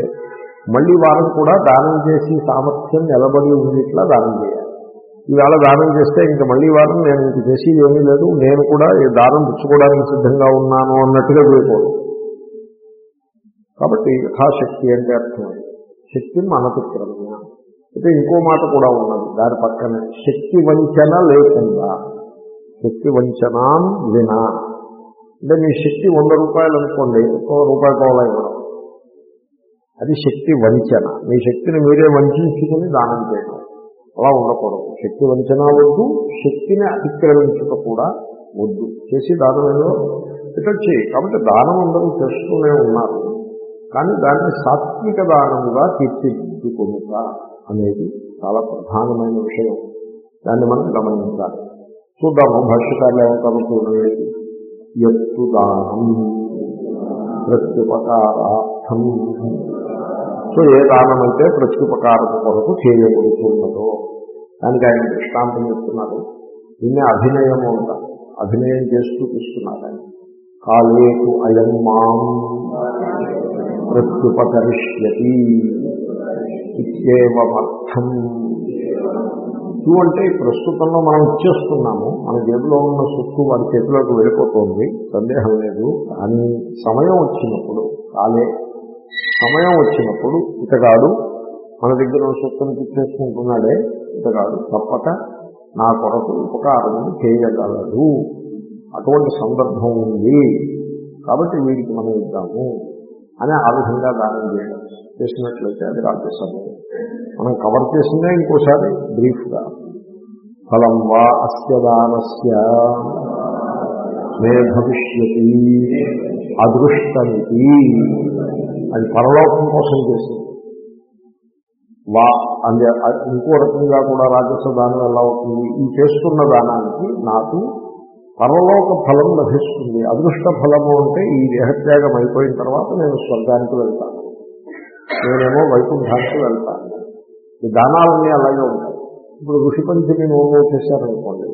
మళ్ళీ వారం కూడా దానం చేసి సామర్థ్యం నిలబడి ఉండేట్లా దానం చేయాలి. ఈవేళ దానం చేస్తే ఇంకా మళ్ళీ వారం నేను ఇంక చేసేది ఏమీ లేదు నేను కూడా ఈ దానం పుచ్చుకోవడానికి సిద్ధంగా ఉన్నాను అన్నట్టుగా చేయకూడదు. కాబట్టి యథాశక్తి అంటే అర్థం శక్తి మనకు అనతిక్రమ్య అయితే ఇంకో మాట కూడా ఉన్నది దాని పక్కనే శక్తి వంచన లేకుండా. శక్తి వంచనాం వినా. అంటే మీ శక్తి వంద రూపాయలు అనుకోండి ఎక్కువ రూపాయి కోలా ఇవ్వడం. అది శక్తి వంచన. మీ శక్తిని మీరే వంచుకుని దానం చేయడం. అలా ఉండకూడదు. శక్తి వంచన వద్దు శక్తిని అతిక్రమించుట కూడా వద్దు. చేసి దానం ఏదో ఇటొచ్చి కాబట్టి దానం అందరూ చేస్తూనే ఉన్నారు. కానీ దాన్ని సాత్విక దానముగా తీర్చిదిద్దుకొనుక అనేది చాలా ప్రధానమైన విషయం. దాన్ని మనం గమనించాలి. చూద్దాము భాష్యకారులు ఏమంటారు చూడండి ఎత్తు దానం ప్రత్యుపకారార్థం. సో ఏ దానం అయితే ప్రత్యుపకారం కొరకు చేయబడుతున్నదో దానికి ఆయన దృష్టాంతం చెప్తున్నారు. దీన్ని అభినయము అంటారు అభినయం చేస్తూ చూస్తున్నారు ఆయన. కాలేకు అయం మాం ప్రత్యుపకరిష్యతి. ఇత్యేవమర్థం. చూ అంటే ప్రస్తుతంలో మనం ఇచ్చేస్తున్నాము. మన జేబులో ఉన్న సొత్తు వారి చేతిలోకి వెళ్ళిపోతుంది. సందేహం లేదు. అని సమయం వచ్చినప్పుడు కాలే సమయం వచ్చినప్పుడు ఇతగాడు మన దగ్గర ఉన్న సొత్తును ఇచ్చేసుకుంటున్నాడే ఇతగాడు తప్పక నా కొరకు ఉపకారం చేయగలడు. అటువంటి సందర్భం ఉంది. కాబట్టి వీడికి మనం ఇద్దాము అని ఆ విధంగా దానం చేయడం చేసినట్లయితే అది రాజ్యసభ. మనం కవర్ చేసిందే ఇంకోసారి బ్రీఫ్గా. ఫలం వా అస్య దానస్య. మే భవిష్యతి. అదృష్టమితి. అది పరలోకం కోసం చేసింది. వా అంటే ఇంకో రకంగా కూడా రాజస్వ దానం ఎలా అవుతుంది? ఈ చేస్తున్న దానానికి నాకు పరలోక ఫలం లభిస్తుంది. అదృష్ట ఫలము అంటే ఈ దేహత్యాగం అయిపోయిన తర్వాత నేను స్వర్గానికి వెళ్తాను. నేనేమో వైకుంఠానికి వెళ్తాను. ఈ దానాలన్నీ అలాగే ఉంటాయి. ఇప్పుడు ఋషి పంచమి నోము చేశారనుకోండి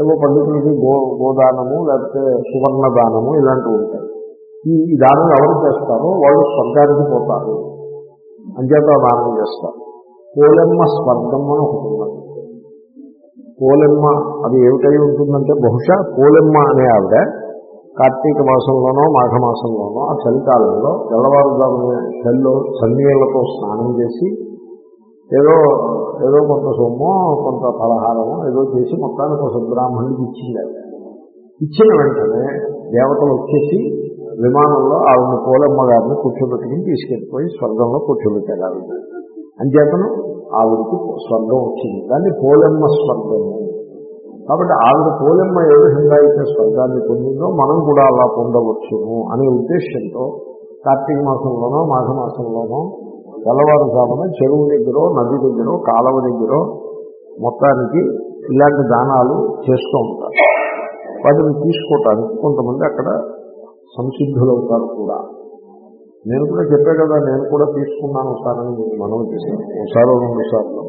ఏవో పండితులకి గో గోదానము లేకపోతే సువర్ణ దానము ఇలాంటివి ఉంటాయి. ఈ ఈ దానం ఎవరు చేస్తారో వాళ్ళు స్వర్గానికి పోతారు. అంచేత దానం చేస్తారు. కోలెమ్మ స్వర్గం అని ఒకటి ఉన్నది. అది ఏమిటై ఉంటుందంటే బహుశా కోలెమ్మ అనే ఆవిడ కార్తీక మాసంలోనో మాఘమాసంలోనో ఆ చలికాలంలో తెల్లవారుజామున చల్లో చన్నీళ్ళతో స్నానం చేసి ఏదో ఏదో కొంత సొమ్ము కొంత ఫలహారము ఏదో చేసి మొత్తానికి ఒక బ్రాహ్మణుడికి ఇచ్చింది. ఇచ్చిన వెంటనే దేవతలు వచ్చేసి విమానంలో ఆవిడ పోలమ్మ గారిని కూర్చోబెట్టుకుని తీసుకెళ్ళిపోయి స్వర్గంలో కూర్చోబెట్టారు. ఆవిడ అంచేతను ఆవిడకి స్వర్గం వచ్చింది. దాన్ని పోలెమ్మ స్వర్గము. కాబట్టి ఆవిడ పోలెమ్మ ఏ విధంగా అయితే స్వర్గాన్ని పొందిందో మనం కూడా అలా పొందవచ్చును అనే ఉద్దేశంతో కార్తీక మాసంలోనో మాఘ మాసంలోనో తెల్లవారుజామున చెరువు దగ్గర నది దగ్గర కాలువ దగ్గర మొత్తానికి ఇలాంటి దానాలు చేస్తూ ఉంటారు. వాటిని తీసుకోవటానికి కొంతమంది అక్కడ సంసిద్ధులవుతారు కూడా. నేను కూడా చెప్పే కదా నేను కూడా తీసుకున్నాను ఒకసారని మీకు మనం చేశాను ఒకసారి రెండు సార్లు.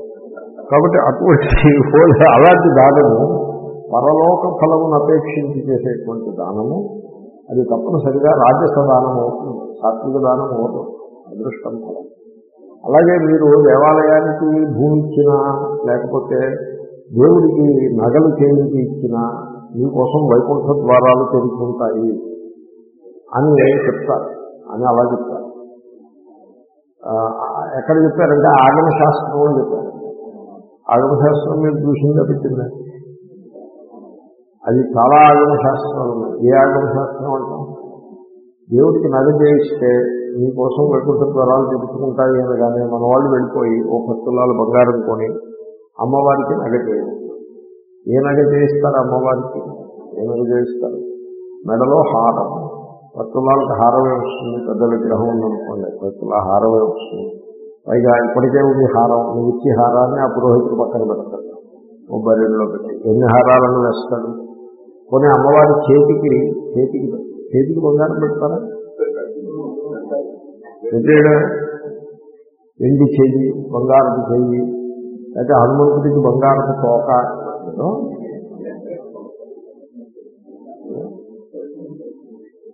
కాబట్టి అటువంటి హోలీ అలాంటి దానము పరలోక ఫలమును అపేక్షించి చేసేటువంటి దానము అది తప్పనిసరిగా రాజస దానం అవుతుంది సాత్విక దానం అవుతుంది అదృష్టం ఫలం. అలాగే మీరు దేవాలయానికి భూమి ఇచ్చినా లేకపోతే దేవుడికి నగలు చేయించి ఇచ్చినా మీకోసం వైకుంఠ ద్వారాలు తెరుచుకుంటాయి అని చెప్తారు. అని అలా చెప్తారు. ఎక్కడ చెప్పారంటే ఆగమ శాస్త్రం అని చెప్పారు. ఆగమ శాస్త్రం మీరు చూసిందా పెట్టిందా? అది చాలా ఆగమశాస్త్రాలు ఉన్నాయి. ఏ ఆగమ శాస్త్రం అంటాం దేవుడికి నగ చేయిస్తే మీకోసం వైకుంఠ ద్వారాలు చెప్పుకుంటాయి అనగానే మన వాళ్ళు వెళ్ళిపోయి ఓ పత్తులాలు బంగారం కొని అమ్మవారికి నగ చేయాలి ఏ నగ చేయిస్తారు అమ్మవారికి? ఏ నగ చేయిస్తారు? మెడలో హారం. పత్తులాలకు హారమే వస్తుంది పెద్ద విగ్రహం ఉందనుకోండి పత్తుల హారమే వస్తుంది. పైగా ఇప్పటికే ఉంది హారం నువ్వు ఇచ్చి హారాన్ని ఆ పురోహితుడు పక్కన పెడతాడు. ఓ బరిలో పెట్టి ఎన్ని హారాలను వేస్తాడు? కొన్ని అమ్మవారి చేతికి చేతికి చేతికి బంగారం పెడతారా? ఎప్పుడైనా వెండి చెయ్యి బంగారపు చెయ్యి అయితే హనుమంతుడికి బంగారపు తోక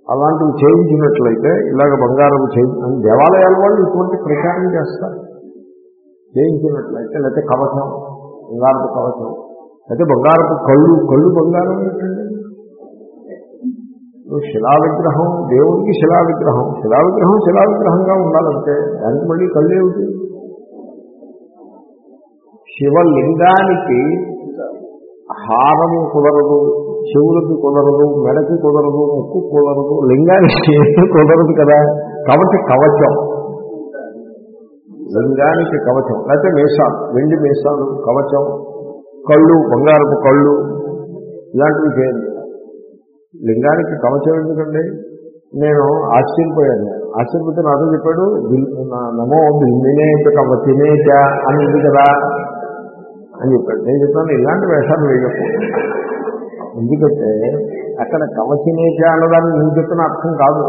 అలాంటివి చేయించినట్లయితే ఇలాగ బంగారం చేయి దేవాలయాల వాళ్ళు ఇటువంటి ప్రచారం చేస్తారు. చేయించినట్లయితే లేకపోతే కవచం బంగారపు కవచం అయితే బంగారపు కళ్ళు కళ్ళు బంగారం ఏంటండి? నువ్వు శిలా విగ్రహం దేవుడికి శిలా విగ్రహం శిలా విగ్రహం శిలా విగ్రహంగా ఉండాలంటే దానికి మళ్ళీ కళ్ళు ఏమిటి? శివలింగానికి హారము కుదరదు చెవులకి కుదరదు మెడకి కుదరదు ముక్కు కుదరదు లింగానికి కుదరదు కదా. కాబట్టి కవచం. లింగానికి కవచం. లేకపోతే మీసాలు వెండి మీసాలు కవచం కళ్ళు బంగారపు కళ్ళు ఇలాంటివి చేయండి. లింగానికి కవచం ఎందుకండి? నేను ఆశ్చర్యపోయాను. ఆశ్చర్యపోతే నాతో చెప్పాడు బిల్- నా- నమో బిల్మినేక కవచనేక అని ఉంది కదా అని చెప్పాడు. నేను చెప్పాను ఇలాంటి వేషాలు వేయకు. ఎందుకంటే అక్కడ కవచనేక అన్నదాన్ని నువ్వు చెప్పిన అర్థం కాదు.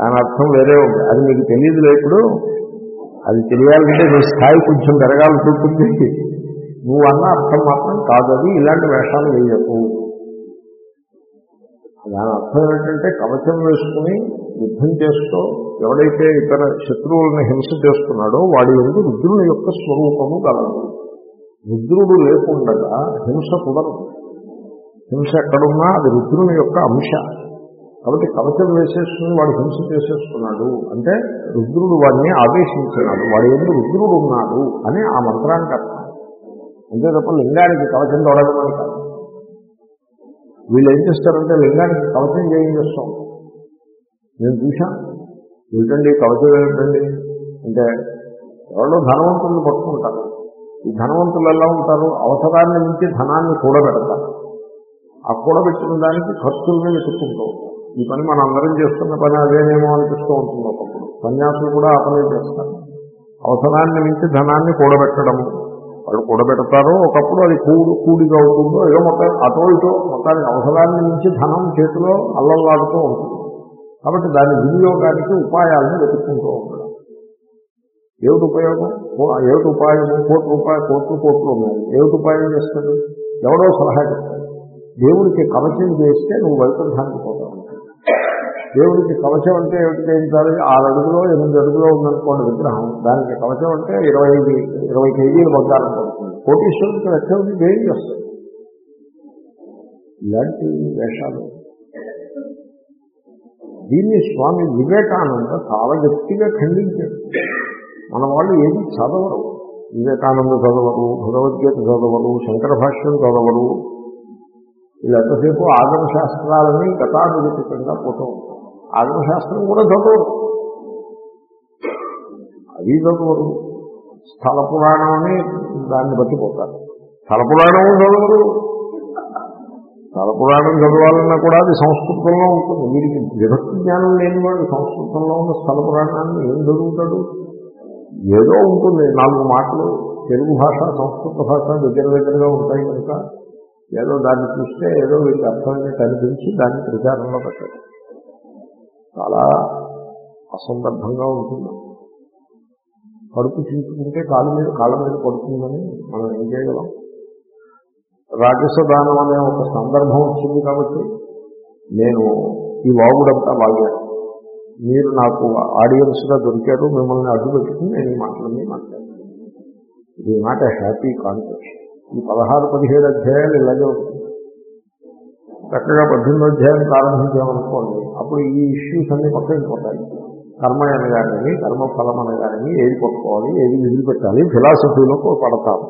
దాని అర్థం వేరే ఉంది. అది మీకు తెలియదు ఇప్పుడు. అది తెలియాలంటే నీ స్థాయి కొంచెం పెరగాల్సి ఉంటుంది. నువ్వు అన్న అర్థం మాత్రం కాదు. అది ఇలాంటి వేషాలు వేయకు. దాని అర్థం ఏంటంటే కవచం వేసుకుని యుద్ధం చేస్తూ ఎవడైతే ఇతర శత్రువులను హింస చేస్తున్నాడో వాడి ఎందు రుద్రుని యొక్క స్వరూపము కలదు. రుద్రుడు లేకుండగా హింస కుదరదు. హింస ఎక్కడున్నా అది రుద్రుని యొక్క అంశ. కాబట్టి కవచం వేసేసుకుని వాడు హింస చేసేస్తున్నాడు అంటే రుద్రుడు వాడిని ఆదేశించినాడు వాడి ఎందు రుద్రుడు ఉన్నాడు అని ఆ మంత్రానికి అర్థం. అంతే తప్ప లింగానికి కవచం తొడగమని కాదు. వీళ్ళు ఏం చేస్తారంటే లింగానికి కవచం చేయించేస్తాం నేను చూశాను ఏమిటండి కవచం ఏమిటండి? అంటే ఎవరో ధనవంతులను పట్టుకుంటారు. ఈ ధనవంతులు ఎలా ఉంటారు? అవసరాన్ని మించి ధనాన్ని కూడబెడతారు. ఆ కూడబెట్టిన దానికి ఖర్చుల్ని వెతుక్కుంటూ ఈ పని మనం అందరం చేస్తున్న పని అదేనేమో అనిపిస్తూ ఉంటుంది ఒకప్పుడు సన్యాసులు కూడా ఆ పని చేస్తారు. అవసరాన్ని మించి ధనాన్ని కూడబెట్టడము. వాళ్ళు కూడబెడతారో ఒకప్పుడు అది కూడు కూడిగా ఉంటుందో ఏదో మొత్తం అటో ఇటో మొత్తానికి అవసరాన్ని మించి ధనం చేతిలో అల్లల్లాడుతూ ఉంటుంది. కాబట్టి దాని వినియోగానికి ఉపాయాలను వెతుక్కుంటూ ఉండడం ఏమిటి ఉపయోగం? ఏమిటి ఉపాయం? కోటి రూపాయలు కోట్లు కోట్లు ఉన్నాయి. ఏమిటి ఉపాయం చేస్తాడు ఎవడో సలహా చెప్తాడు దేవుడికి కవచం చేస్తే నువ్వు వైకుంఠానికి పోతావు. దేవుడికి కవచం అంటే ఏమిటి చేయించాలి ఆరు అడుగులో ఎనిమిది అడుగులో ఉందనుకోండి విగ్రహం. దానికి కవచం అంటే ఇరవై ఐదు ఇరవై కేజీలు బంగారం పడుతుంది. కోటీశ్వరుడికి లెక్క ఉంది వస్తుంది ఇలాంటి వేషాలు. దీన్ని స్వామి వివేకానంద చాలా గట్టిగా ఖండించారు. మన వాళ్ళు ఏది చదవరు. వివేకానంద చదవరు భగవద్గీత చదవరు శంకర భాష్యం చదవరు. వీళ్ళు ఎంతసేపు ఆగమ శాస్త్రాలని గతానుగతికంగా పోతూ ఆగమశాస్త్రం శాస్త్రం కూడా చదవరు అది చదవరు స్థల పురాణం అని దాన్ని బట్టి పోతారు స్థల పురాణం చదవరు స్థల పురాణం చదవాలన్నా కూడా అది సంస్కృతంలో ఉంటుంది. వీరికి విభక్తి జ్ఞానం లేని వాడు సంస్కృతంలో ఉన్న స్థల పురాణాన్ని ఏం చదువుతాడు? ఏదో ఉంటుంది. నాలుగు మాటలు. తెలుగు భాష సంస్కృత భాష దగ్గర దగ్గరగా ఉంటాయి కనుక ఏదో దాన్ని చూస్తే ఏదో వీళ్ళకి అర్థమైనట్టు అనిపించి దాన్ని ప్రచారంలో పెట్టారు. చాలా అసందర్భంగా ఉంటుంది. కడుపు చూసుకుంటే కాళ్ళ మీద కాళ్ళ మీద పడుతుందని మనం ఏం చేయగలం? రాజసదానం అనే ఒక సందర్భం వచ్చింది కాబట్టి నేను ఈ వాగుడంతా వాగాను. మీరు నాకు ఆడియన్స్గా దొరికారు మిమ్మల్ని అడ్డు పెట్టుకుని నేను ఈ మాటలన్నీ మాట్లాడాను. ఇది నాట్ హ్యాపీ కాన్సెప్ట్. ఈ పదహారు పదిహేడు అధ్యాయాలు ఇలాగే ఉంటుంది. చక్కగా పద్దెనిమిది అధ్యాయం ప్రారంభించామనుకోండి అప్పుడు ఈ ఇష్యూస్ అన్ని పక్కకి పోతాయి. కర్మ అనగానే కర్మ ఫలం అనగానే ఏది పట్టుకోవాలి ఏది విదిలిపెట్టాలి ఫిలాసఫీలో పడతాము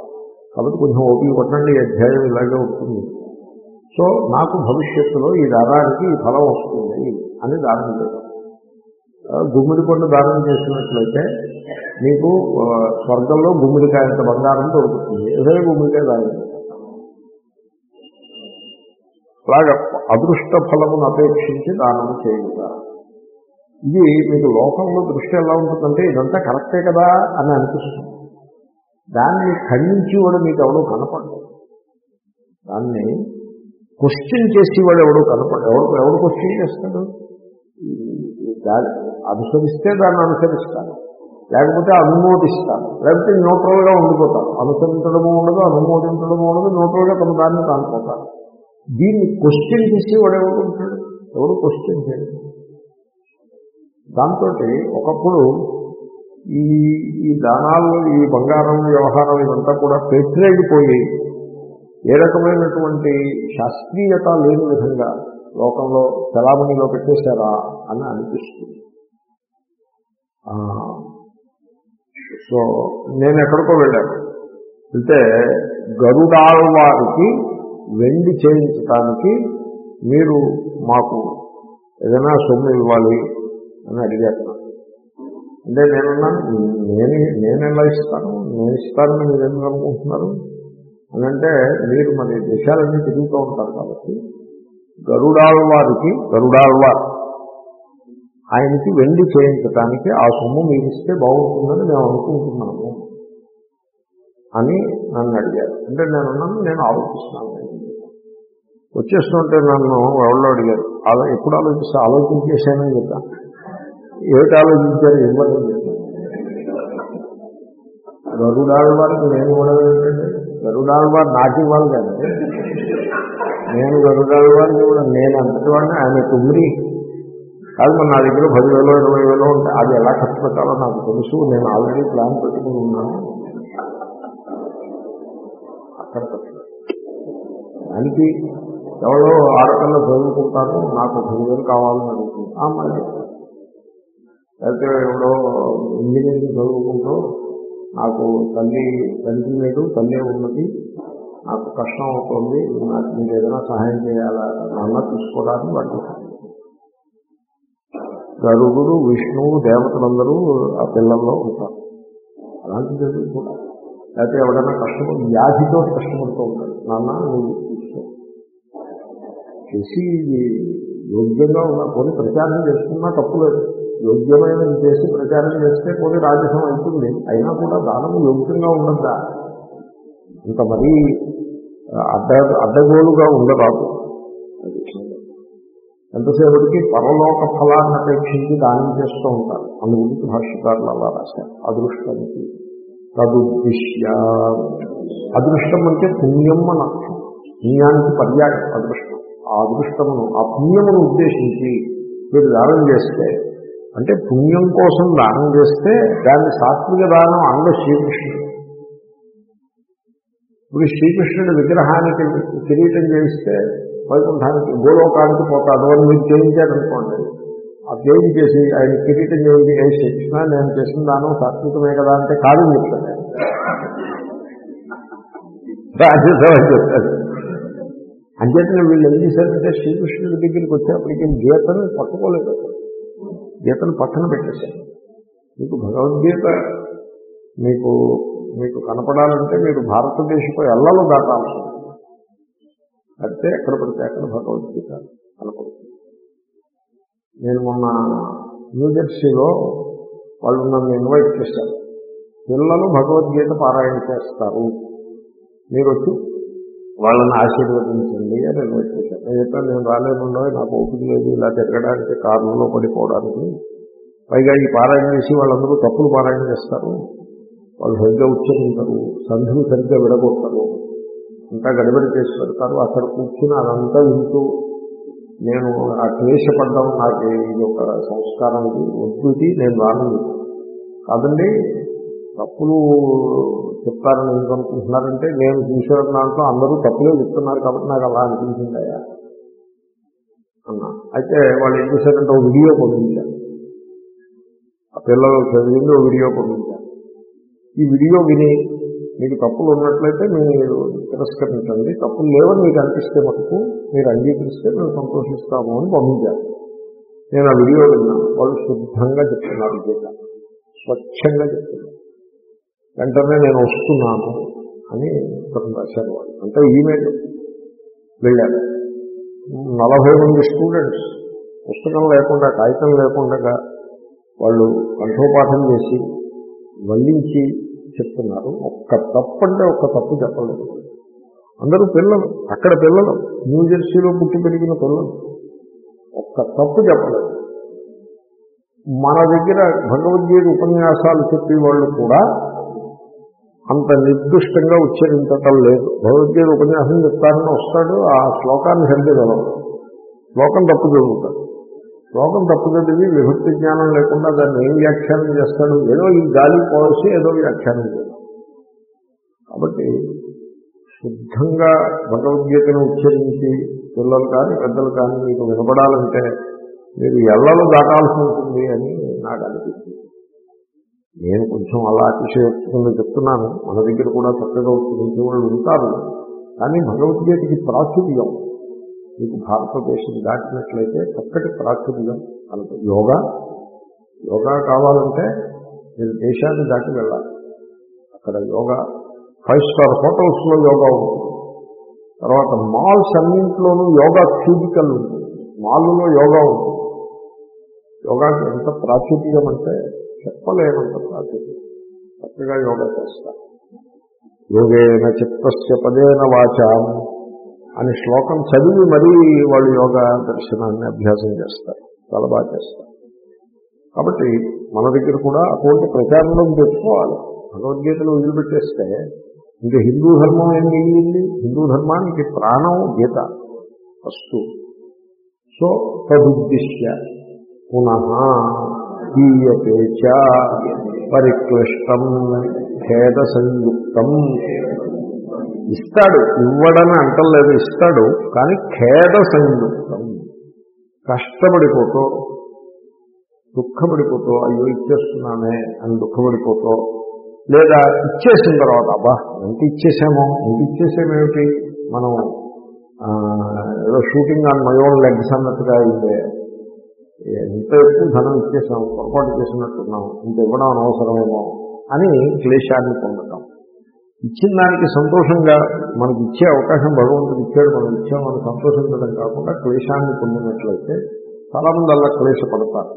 కాబట్టి కొంచెం ఓపిక పట్టండి ఈ అధ్యాయం ఇలాగే ఉంటుంది. సో నాకు భవిష్యత్తులో ఈ దారానికి ఈ ఫలం వస్తుంది అని దానం చేయడం గుమ్మిడి పండు దానం చేసినట్లయితే మీకు స్వర్గంలో గుమ్మిడికాయంత బంగారం దొరుకుతుంది? ఏదైనా గుమ్మిడికాయ దానం అలాగ అదృష్ట ఫలమును అపేక్షించి దానం చేయుట. ఇది మీకు లోకంలో దృష్టి ఎలా ఉంటుందంటే ఇదంతా కరెక్టే కదా అని అనిపిస్తుంది. దాన్ని ఖండించి వాడు మీకు ఎవడో కనపడదు దాన్ని క్వశ్చన్ చేసేవాడు ఎవడో కనపడదు ఎవడు ఎవడు క్వశ్చన్ చేస్తాడు? దాన్ని అనుసరిస్తే దాన్ని అనుసరిస్తాను. లేకపోతే అనుమోదిస్తాను. లేకపోతే న్యూట్రల్గా ఉండిపోతాను. అనుసరించడము ఉండదు అనుమోదించడము ఉండదు న్యూట్రల్గా తమ దాన్ని కానుపోతాను దీన్ని క్వశ్చన్ చేసి వాడు ఎవరుంటాడు ఎవరు క్వశ్చన్ చేయడు దాంతో ఒకప్పుడు ఈ ఈ దానాలు ఈ బంగారం వ్యవహారం ఇదంతా కూడా పెట్టిపోయి ఏ రకమైనటువంటి శాస్త్రీయత లేని విధంగా లోకంలో చలామణిలో పెట్టేశారా అని అనిపిస్తుంది. సో నేను ఎక్కడికో వెళ్ళాను. అంటే గరుడాల వారికి వెండి చేయించటానికి మీరు మాకు ఏదైనా సొమ్ము ఇవ్వాలి అని అడిగారు. అంటే నేనున్నాను నేను నేను ఎలా ఇస్తాను? నేను ఇస్తానని మీరు ఎందుకు అనుకుంటున్నారు అని అంటే మీరు మరి దేశాలన్నీ తిరుగుతూ ఉంటారు కాబట్టి గరుడాల్వారికి గరుడాల్వార్ ఆయనకి వెండి చేయించటానికి ఆ సొమ్ము మీరు ఇస్తే బాగుంటుందని మేము అనుకుంటున్నాము. అని నన్ను అడిగారు. అంటే నేను అన్నాను నేను ఆలోచిస్తున్నాను. వచ్చేస్తుంటే నన్ను ఎవరో అడిగారు. అలా ఎప్పుడు ఆలోచిస్తే ఆలోచించేసానని చెప్పాను ఏమిటి ఆలోచించారు? ఇవ్వదని చెప్పాను గరుడాళ్వారికి నేను కూడా ఏంటంటే గరుడాళ్వారు నాకు ఇవ్వాలి కానీ నేను గరుడాళ్వారికి కూడా నేను అంతటి వాడిని ఆయన తుమ్మిరి కాదు మరి నా దగ్గర పదివేలు ఇరవై వేలు ఉంటే అది ఎలా ఖర్చు పెట్టాలో నాకు తెలుసు. నేను ఆల్రెడీ ప్లాన్ పెట్టుకుని ఉన్నాను. అక్కడ దానికి ఎవరో ఆడపిల్ల చదువుకుంటాను నాకు పదివేలు కావాలని అడుగుతుంది ఆ అయితే ఎవడో ఇంజనీరింగ్ చదువుకుంటూ నాకు తల్లి తండ్రి లేదు తల్లి ఉన్నది నాకు కష్టం అవుతుంది నాకు మీరు ఏదైనా సహాయం చేయాలా అన్న తీసుకోవడానికి వాటికి గరుగుడు విష్ణువు దేవతలందరూ ఆ పిల్లల్లో ఉంటారు. అలాంటి చదువు లేకపోతే ఎవడన్నా కష్టపడి వ్యాధితో కష్టపడుతూ ఉంటాడు. నాన్న నువ్వు తీసుకో చేసి యోగ్యంగా ఉన్న కొన్ని ప్రచారం చేసుకున్నా తప్పులేదు యోగ్యమైన చేసి ప్రచారం చేస్తే కొన్ని రాజసం అవుతుంది. అయినా కూడా దానం యోగ్యంగా ఉండద్దా? ఇంత మరీ అడ్డ అడ్డగోలుగా ఉండరాదు. ఎంతసేపటికి పరలోక ఫలాన్ని అపేక్షించి దానం చేస్తూ ఉంటారు. అందు గురించి భాష్యకారులు అలా రాశారు. అదృష్టానికి తదుద్దిశ్య. అదృష్టం అంటే పుణ్యం అని అర్థం పుణ్యానికి పర్యాయం అదృష్టం. ఆ అదృష్టమును ఆ పుణ్యమును ఉద్దేశించి మీరు దానం చేస్తే అంటే పుణ్యం కోసం దానం చేస్తే దాన్ని సాత్విక దానం అంగ శ్రీకృష్ణుడు. ఇప్పుడు శ్రీకృష్ణుడి విగ్రహానికి కిరీటం చేయిస్తే వైకుంఠానికి గోలోకానికి పోతాడు అని మీరు చేయించారనుకోండి. అధ్యయనం చేసి ఆయన కిరీటం చేయండి ఏ శిక్షణ? నేను చేసిన దానం సాత్వికమే కదా అంటే కాదు చెప్తాను రాజ్యసభ చెప్తాడు అంచేతనే వీళ్ళు ఏం చేశారంటే శ్రీకృష్ణుడి దగ్గరికి వచ్చేప్పటికీ గీతను పట్టుకోలేదు. గీతను పక్కన పెట్టేశారు. మీకు భగవద్గీత మీకు మీకు కనపడాలంటే మీరు భారతదేశపు ఎల్లలో దాటాల్సి ఉంటుంది అయితే ఎక్కడ పడితే అక్కడ భగవద్గీత కనపడుతుంది. నేను మొన్న న్యూజెర్సీలో వాళ్ళు నన్ను ఇన్వైట్ చేశారు. పిల్లలు భగవద్గీత పారాయణ చేస్తారు. మీరు వచ్చి వాళ్ళని ఆశీర్వదించండి అని ఇన్వైట్ చేశారు. నేను చెప్పాను నేను రాలేనుండో నాకు ఓపిక లేదు ఇలా తిరగడానికి కారులో పడిపోవడానికి. పైగా ఈ పారాయణ చేసి వాళ్ళందరూ తప్పులు పారాయణ చేస్తారు. వాళ్ళు సరిగ్గా ఉచ్చరించరు సంధులు సరిగ్గా విడగొట్టరు. అంతా గడబడి చేసి పెడతారు. అక్కడ కూర్చుని అదంతా వింటూ నేను ఆ క్లేశపడ్డం నాకు ఇది ఒక సంస్కారం ఇది వద్దుది నేను రాను కాదండి తప్పులు చెప్తారని ఎందుకనుకుంటున్నారంటే నేను చూసే దాంట్లో అందరూ తప్పులే చెప్తున్నారు కాబట్టి నాకు అలా అనిపించిందయ్యా అన్నా. అయితే వాళ్ళు ఏం చేశారంటే ఒక వీడియో పంపించారు. ఆ పిల్లలు చదివింది ఒక వీడియో పంపించారు. ఈ వీడియో విని మీకు తప్పులు ఉన్నట్లయితే మీరు తిరస్కరించండి. తప్పులు లేవని మీకు అనిపిస్తే మటుకు మీరు అంగీకరిస్తే మేము సంతోషిస్తాము అని పంపించారు. నేను ఆ వీడియో విన్నాను. వాళ్ళు శుద్ధంగా చెప్తున్నారు గీత. స్వచ్ఛంగా చెప్తున్నారు. వెంటనే నేను వస్తున్నాను అని ఒకటి రాశారు వాళ్ళు. అంటే ఈమెయిల్. వెళ్ళారు. నలభై మంది స్టూడెంట్స్. పుస్తకం లేకుండా కాగితం లేకుండా వాళ్ళు కంఠోపాఠం చేసి వల్లించి చెప్తున్నారు. ఒక్క తప్పు అంటే ఒక్క తప్పు చెప్పలేదు. అందరూ పిల్లలు. అక్కడ పిల్లలు. న్యూజెర్సీలో పుట్టి పెరిగిన పిల్లలు. ఒక్క తప్పు చెప్పలేదు. మన దగ్గర భగవద్గీత ఉపన్యాసాలు చెప్పే వాళ్ళు కూడా అంత నిర్దిష్టంగా ఉచ్చరించటం లేదు. భగవద్గీత ఉపన్యాసం చెప్తారని వస్తాడు ఆ శ్లోకాన్ని సరిగ్గా శ్లోకం తప్పు చదువుతాడు శ్లోకం తప్పు చదివి విభక్తి జ్ఞానం లేకుండా దాన్ని ఏం వ్యాఖ్యానం చేస్తాడు? ఏదో ఈ గాలి పోసి ఏదో వ్యాఖ్యానం చేయడం కాబట్టి శుద్ధంగా భగవద్గీతను ఉచ్చరించి పిల్లలు కానీ పెద్దలు కానీ మీకు వినపడాలంటే మీరు ఎల్లలు దాటాల్సి ఉంటుంది అని నాకు అనిపించింది నేను కొంచెం అలా అతిశయోక్తిగా చెప్తున్నాను. మన దగ్గర కూడా చక్కగా ఉచ్చరించే వాళ్ళు ఉంటారు. కానీ భగవద్గీతకి ప్రాచుర్యం మీకు భారతదేశం దాటినట్లయితే చక్కటి ప్రాచుర్యం కలదు. యోగా యోగా కావాలంటే మీరు దేశాన్ని దాటి వెళ్ళాలి. అక్కడ యోగా ఫైవ్ స్టార్ హోటల్స్లో యోగా ఉంటుంది. తర్వాత మాల్స్ అన్నింటిలోనూ యోగా క్యూబికల్ ఉంటుంది. మాల్లో యోగా ఉంటుంది. యోగాకి ఎంత ప్రాచుర్యం అంటే చెప్పలేనంత ప్రాచుర్యం. చక్కగా యోగా చేస్తారు. యోగేన చిత్తస్య పదేన వాచాం అని శ్లోకం చదివి మరీ వాళ్ళు యోగా దర్శనాన్ని అభ్యాసం చేస్తారు. చాలా బాగా చేస్తారు. కాబట్టి మన దగ్గర కూడా అటువంటి ప్రచారంలో పెట్టుకోవాలి భగవద్గీతను వదిలిపెట్టేస్తే ఇంకా హిందూ ధర్మం ఏం మిగిలింది హిందూ ధర్మానికి ప్రాణం గీత వస్తు. సో తదుద్దిశ్య పునః గీయతే చ పరిక్లిష్టం ఖేద సంయుక్తం ఇస్తాడు ఇవ్వడని అంటలేదు ఇస్తాడు కానీ ఖేద సంయుక్తం కష్టపడిపోతూ దుఃఖపడిపోతూ అయ్యో ఇచ్చేస్తున్నానే అని దుఃఖపడిపోతూ లేదా ఇచ్చేసిన తర్వాత అబ్బా ఎంత ఇచ్చేసామో ఎంత ఇచ్చేసామేమిటి? మనం ఏదో shooting on my own legs అన్నట్టుగా అయితే ఎంత ఎక్కువ ధనం ఇచ్చేసాం పొరపాటు చేసినట్టున్నాం ఇంత ఇవ్వడం అనవసరమేమో అని క్లేశాన్ని పొందటం. ఇచ్చిన దానికి సంతోషంగా మనకి ఇచ్చే అవకాశం భగవంతుడు ఇచ్చాడు మనం ఇచ్చామని సంతోషించడం కాకుండా క్లేశాన్ని పొందినట్లయితే చాలామంది అలా క్లేశపడతారు.